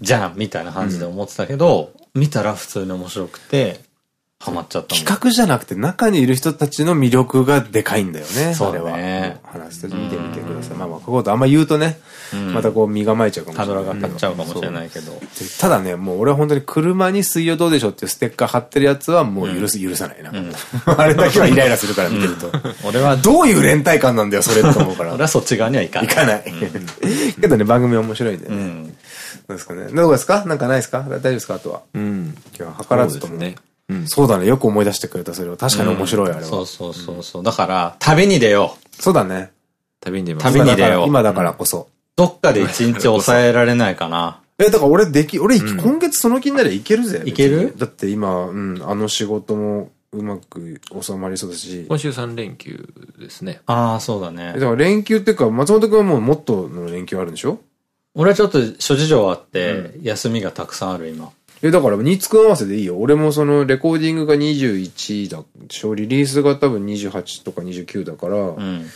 S2: じゃんみたいな感じで思ってたけど、見たら普通に面白くて、ハマっちゃった。
S1: 企画じゃなくて中にいる人たちの魅力がでかいんだよね。
S2: そうだね
S1: は。話して見てみてください。まあまあ、こことあんま言うとね、またこう身構えちゃうかもしれない。
S2: ドルが上がっちゃうかもしれないけど。
S1: ただね、もう俺は本当に車に水曜どうでしょうっていうステッカー貼ってるやつはもう許す、許さないな。あれだけはイライラするから見てると。
S2: 俺は、
S1: どういう連帯感なんだよ、それって思うから。
S2: 俺はそっち側にはいかない。
S1: いかない。けどね、番組は面白いんでね。
S2: うん。
S1: どうですかね。どうですか？なんかないですか？大丈夫ですか？あとは。
S3: うん。
S1: 今日は図らずとも。
S3: ね。うん。
S1: そうだね。よく思い出してくれた、それは。確かに面白い、あれは。
S2: そうそうそうそう。だから、旅に出よう。
S1: そうだね。
S3: 旅に出ます。
S2: 旅に出よう
S1: 今だからこそ。
S2: どっかで一日 抑えられないかな。
S1: え、だから俺でき、俺、今月その気になりゃいけるぜ。
S2: いける？
S1: だって今、うん、あの仕事もうまく収まりそうだし。
S3: 今週3連休ですね。
S2: ああ、そうだね
S1: えだ。から連休っていうか、松本君はもうもっとの連休あるんでしょ？
S2: 俺はちょっと諸事情あって、休みがたくさんある今。
S1: え、だから、ニーツくん合わせでいいよ。俺もその、レコーディングが21だでしょリリースが多分28とか29だから、
S2: うん。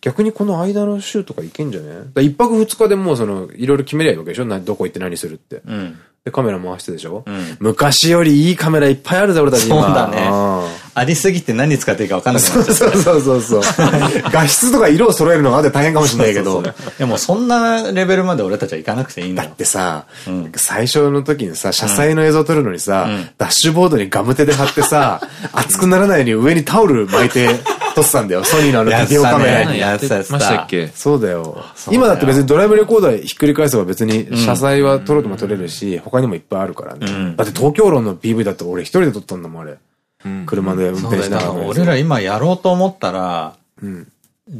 S1: 逆にこの間の週とかいけんじゃね？だから一泊二日でもうその、いろいろ決めりゃいいわけでしょ？などこ行って何するって。
S2: うん。
S1: で、カメラ回してでしょ？
S2: うん。
S1: 昔よりいいカメラいっぱいあるぜ、俺たち今。
S2: そうだね
S1: あ
S2: ありすぎて何使っていいか分かんなくなっちゃ
S1: ーそうそうそうそう。画質とか色を揃えるのがあって大変かもしれないけど。
S2: う。でもそんなレベルまで俺たちは行かなくていいんだ
S1: だ
S2: よ
S1: っ。てさ、
S2: ん
S1: 最初の時にさ、車載の映像撮るのにさ、
S2: うん
S1: ダッシュボードにガム手で貼ってさ、熱くならないように上にタオル巻いて撮ってたんだよ。ソニーのあのビデオカメラに。
S2: やって
S3: ましたっけ？
S1: そうだよ。今だって別にドライブレコーダーひっくり返せば別に車載は撮ろうとも撮れるし、他にもいっぱいあるからね。
S2: ん
S1: だって東京論の PV だって俺一人で撮ったんだもん、あれ。車で運転しながら。
S2: から俺ら今やろうと思ったら、
S1: ん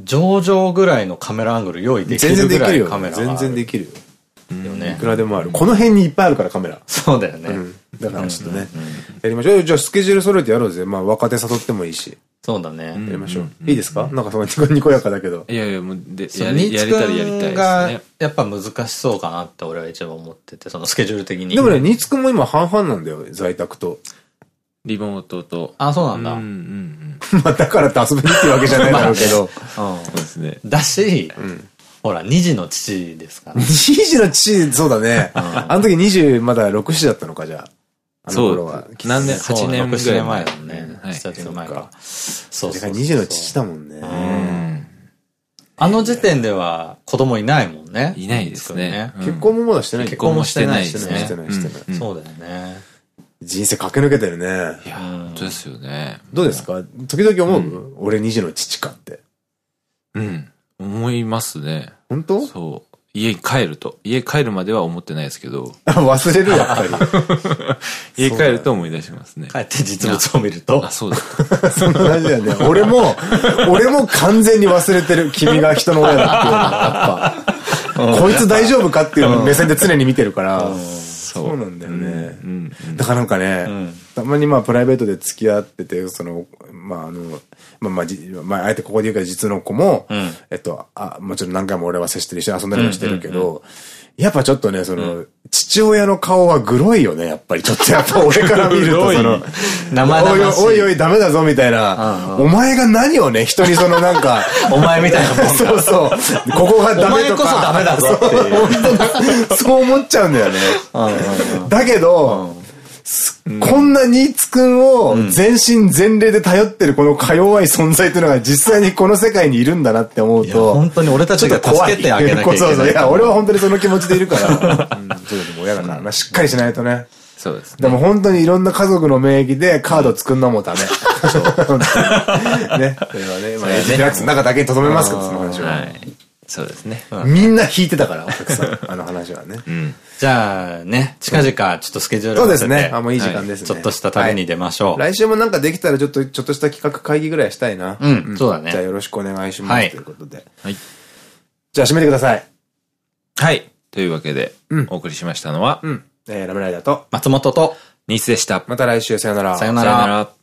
S2: 上々ぐらいのカメラアングル用意でき
S1: 全然
S2: るぐらい
S1: できるよ。
S2: カメラがある
S1: 全然できるよ。
S2: よね
S1: いく。らでもある。この辺にいっぱいあるからカメラ。
S2: そうだよね。
S1: うん。だからちょっとね、やりましょう。じゃあスケジュール揃えてやろうぜ。まあ若手誘ってもいいし。
S2: そうだね。
S1: やりましょう。いいですか？なんかそのニコニコやかだけど。
S3: いやいや、もう、で、やり、や
S2: ニーツ
S3: れたらやりたい
S2: が
S3: ですね。
S2: やっぱ難しそうかなって俺は一番思ってて、そのスケジュール的に。
S1: でもね、ニーツくんも今半々なんだよ。在宅と。
S3: リモートと。
S2: あ、そうなんだ。
S3: うんう
S2: うん
S3: ん
S1: まあだからって遊びに行ってるわけじゃないだろうけど。
S3: うん。そうですね。
S2: だし、ほら、二児の父ですから。
S1: 2時の父、そうだね。あの時20、まだ6、7だったのか、じゃあ。あの頃は。
S3: 何年、
S2: そう
S3: 8年ぐ
S2: 6
S3: らい
S2: 年前だもんね。
S3: はい。
S2: 7年前か。そうそうそう。
S1: 2時の父だもんね。
S3: うん。
S2: あの時点では子供いないもんね。
S3: いないですね。うん
S1: 結婚もまだしてない
S3: 結婚もしてないですね。
S1: してない、してない。
S3: うん
S2: そうだよね。
S1: 人生駆け抜けてるね。
S3: いや、本当ですよね。
S1: どうですか？時々思う？俺2時の父かって。
S3: うん。思いますね。
S1: 本当？
S3: そう。家に帰ると。家帰るまでは思ってないですけど、
S1: 忘れるやっぱり。
S3: 家帰ると思い出しますね。
S2: 帰って実物を見ると
S3: あ、。そうだ。
S1: そんな感じだよね。俺も、俺も完全に忘れてる。君が人の親だっていうのは、やっぱ。こいつ大丈夫かっていうのを目線で常に見てるから。そう。なんだよね。だからなんかね、たまにまあプライベートで付き合ってて、その、まああの、まあまあ、じまああえてここで言うから実の子も、
S2: ん。
S1: えっと、あ、もちろん何回も俺は接してる一緒に遊んだりもしてるけど、やっぱちょっとね、その、父親の顔はグロいよね、やっぱり。ちょっと やっぱ俺から見ると、その、
S2: 生々しい。
S1: おいおいダメだぞみたいな、お前が何をね、人にそのなんか、
S2: お前みたいなもんだ。
S1: そうそう、ここがダメとか。
S2: お前こそダメだぞ。
S1: そう思っちゃうんだよね。だけど、すこんなニーツくんを全身全霊で頼ってるこのか弱い存在っていうのが実際にこの世界にいるんだなって思うと。
S2: 本当に俺たちが助けてあげなきゃいけない
S1: そうそう。いや、俺は本当にその気持ちでいるから。うん、そうでも親だから。まあしっかりしないとね。
S3: そうですね。
S1: でも本当にいろんな家族の名義でカード作んのもダメ。そう。ね。それはね、まあ、エイジフラックスの中だけに留めますけど、その話は。
S3: はい。そうですね。
S1: みんな引いてたから、お客さん。あの話はね。
S3: うん。
S2: じゃあね、近々ちょっとスケジュール
S1: そう
S2: 合わせて
S1: ですね。あ、もういい時間ですね。
S2: ちょっとした旅に出ましょう。
S1: 来週もなんかできたらちょっと、ちょっとした企画会議ぐらいしたいな。
S2: うんそうだね
S1: じゃあよろしくお願いします。
S2: はい
S1: ということで。
S3: はい。
S1: じゃあ締めてください。
S3: はい。というわけで
S1: うん、
S3: お送りしましたのは、
S1: うん。えー、ラムライダーと、
S2: 松本と、
S3: ニースでした。
S1: また来週さよなら。
S2: さよなら
S3: さよなら。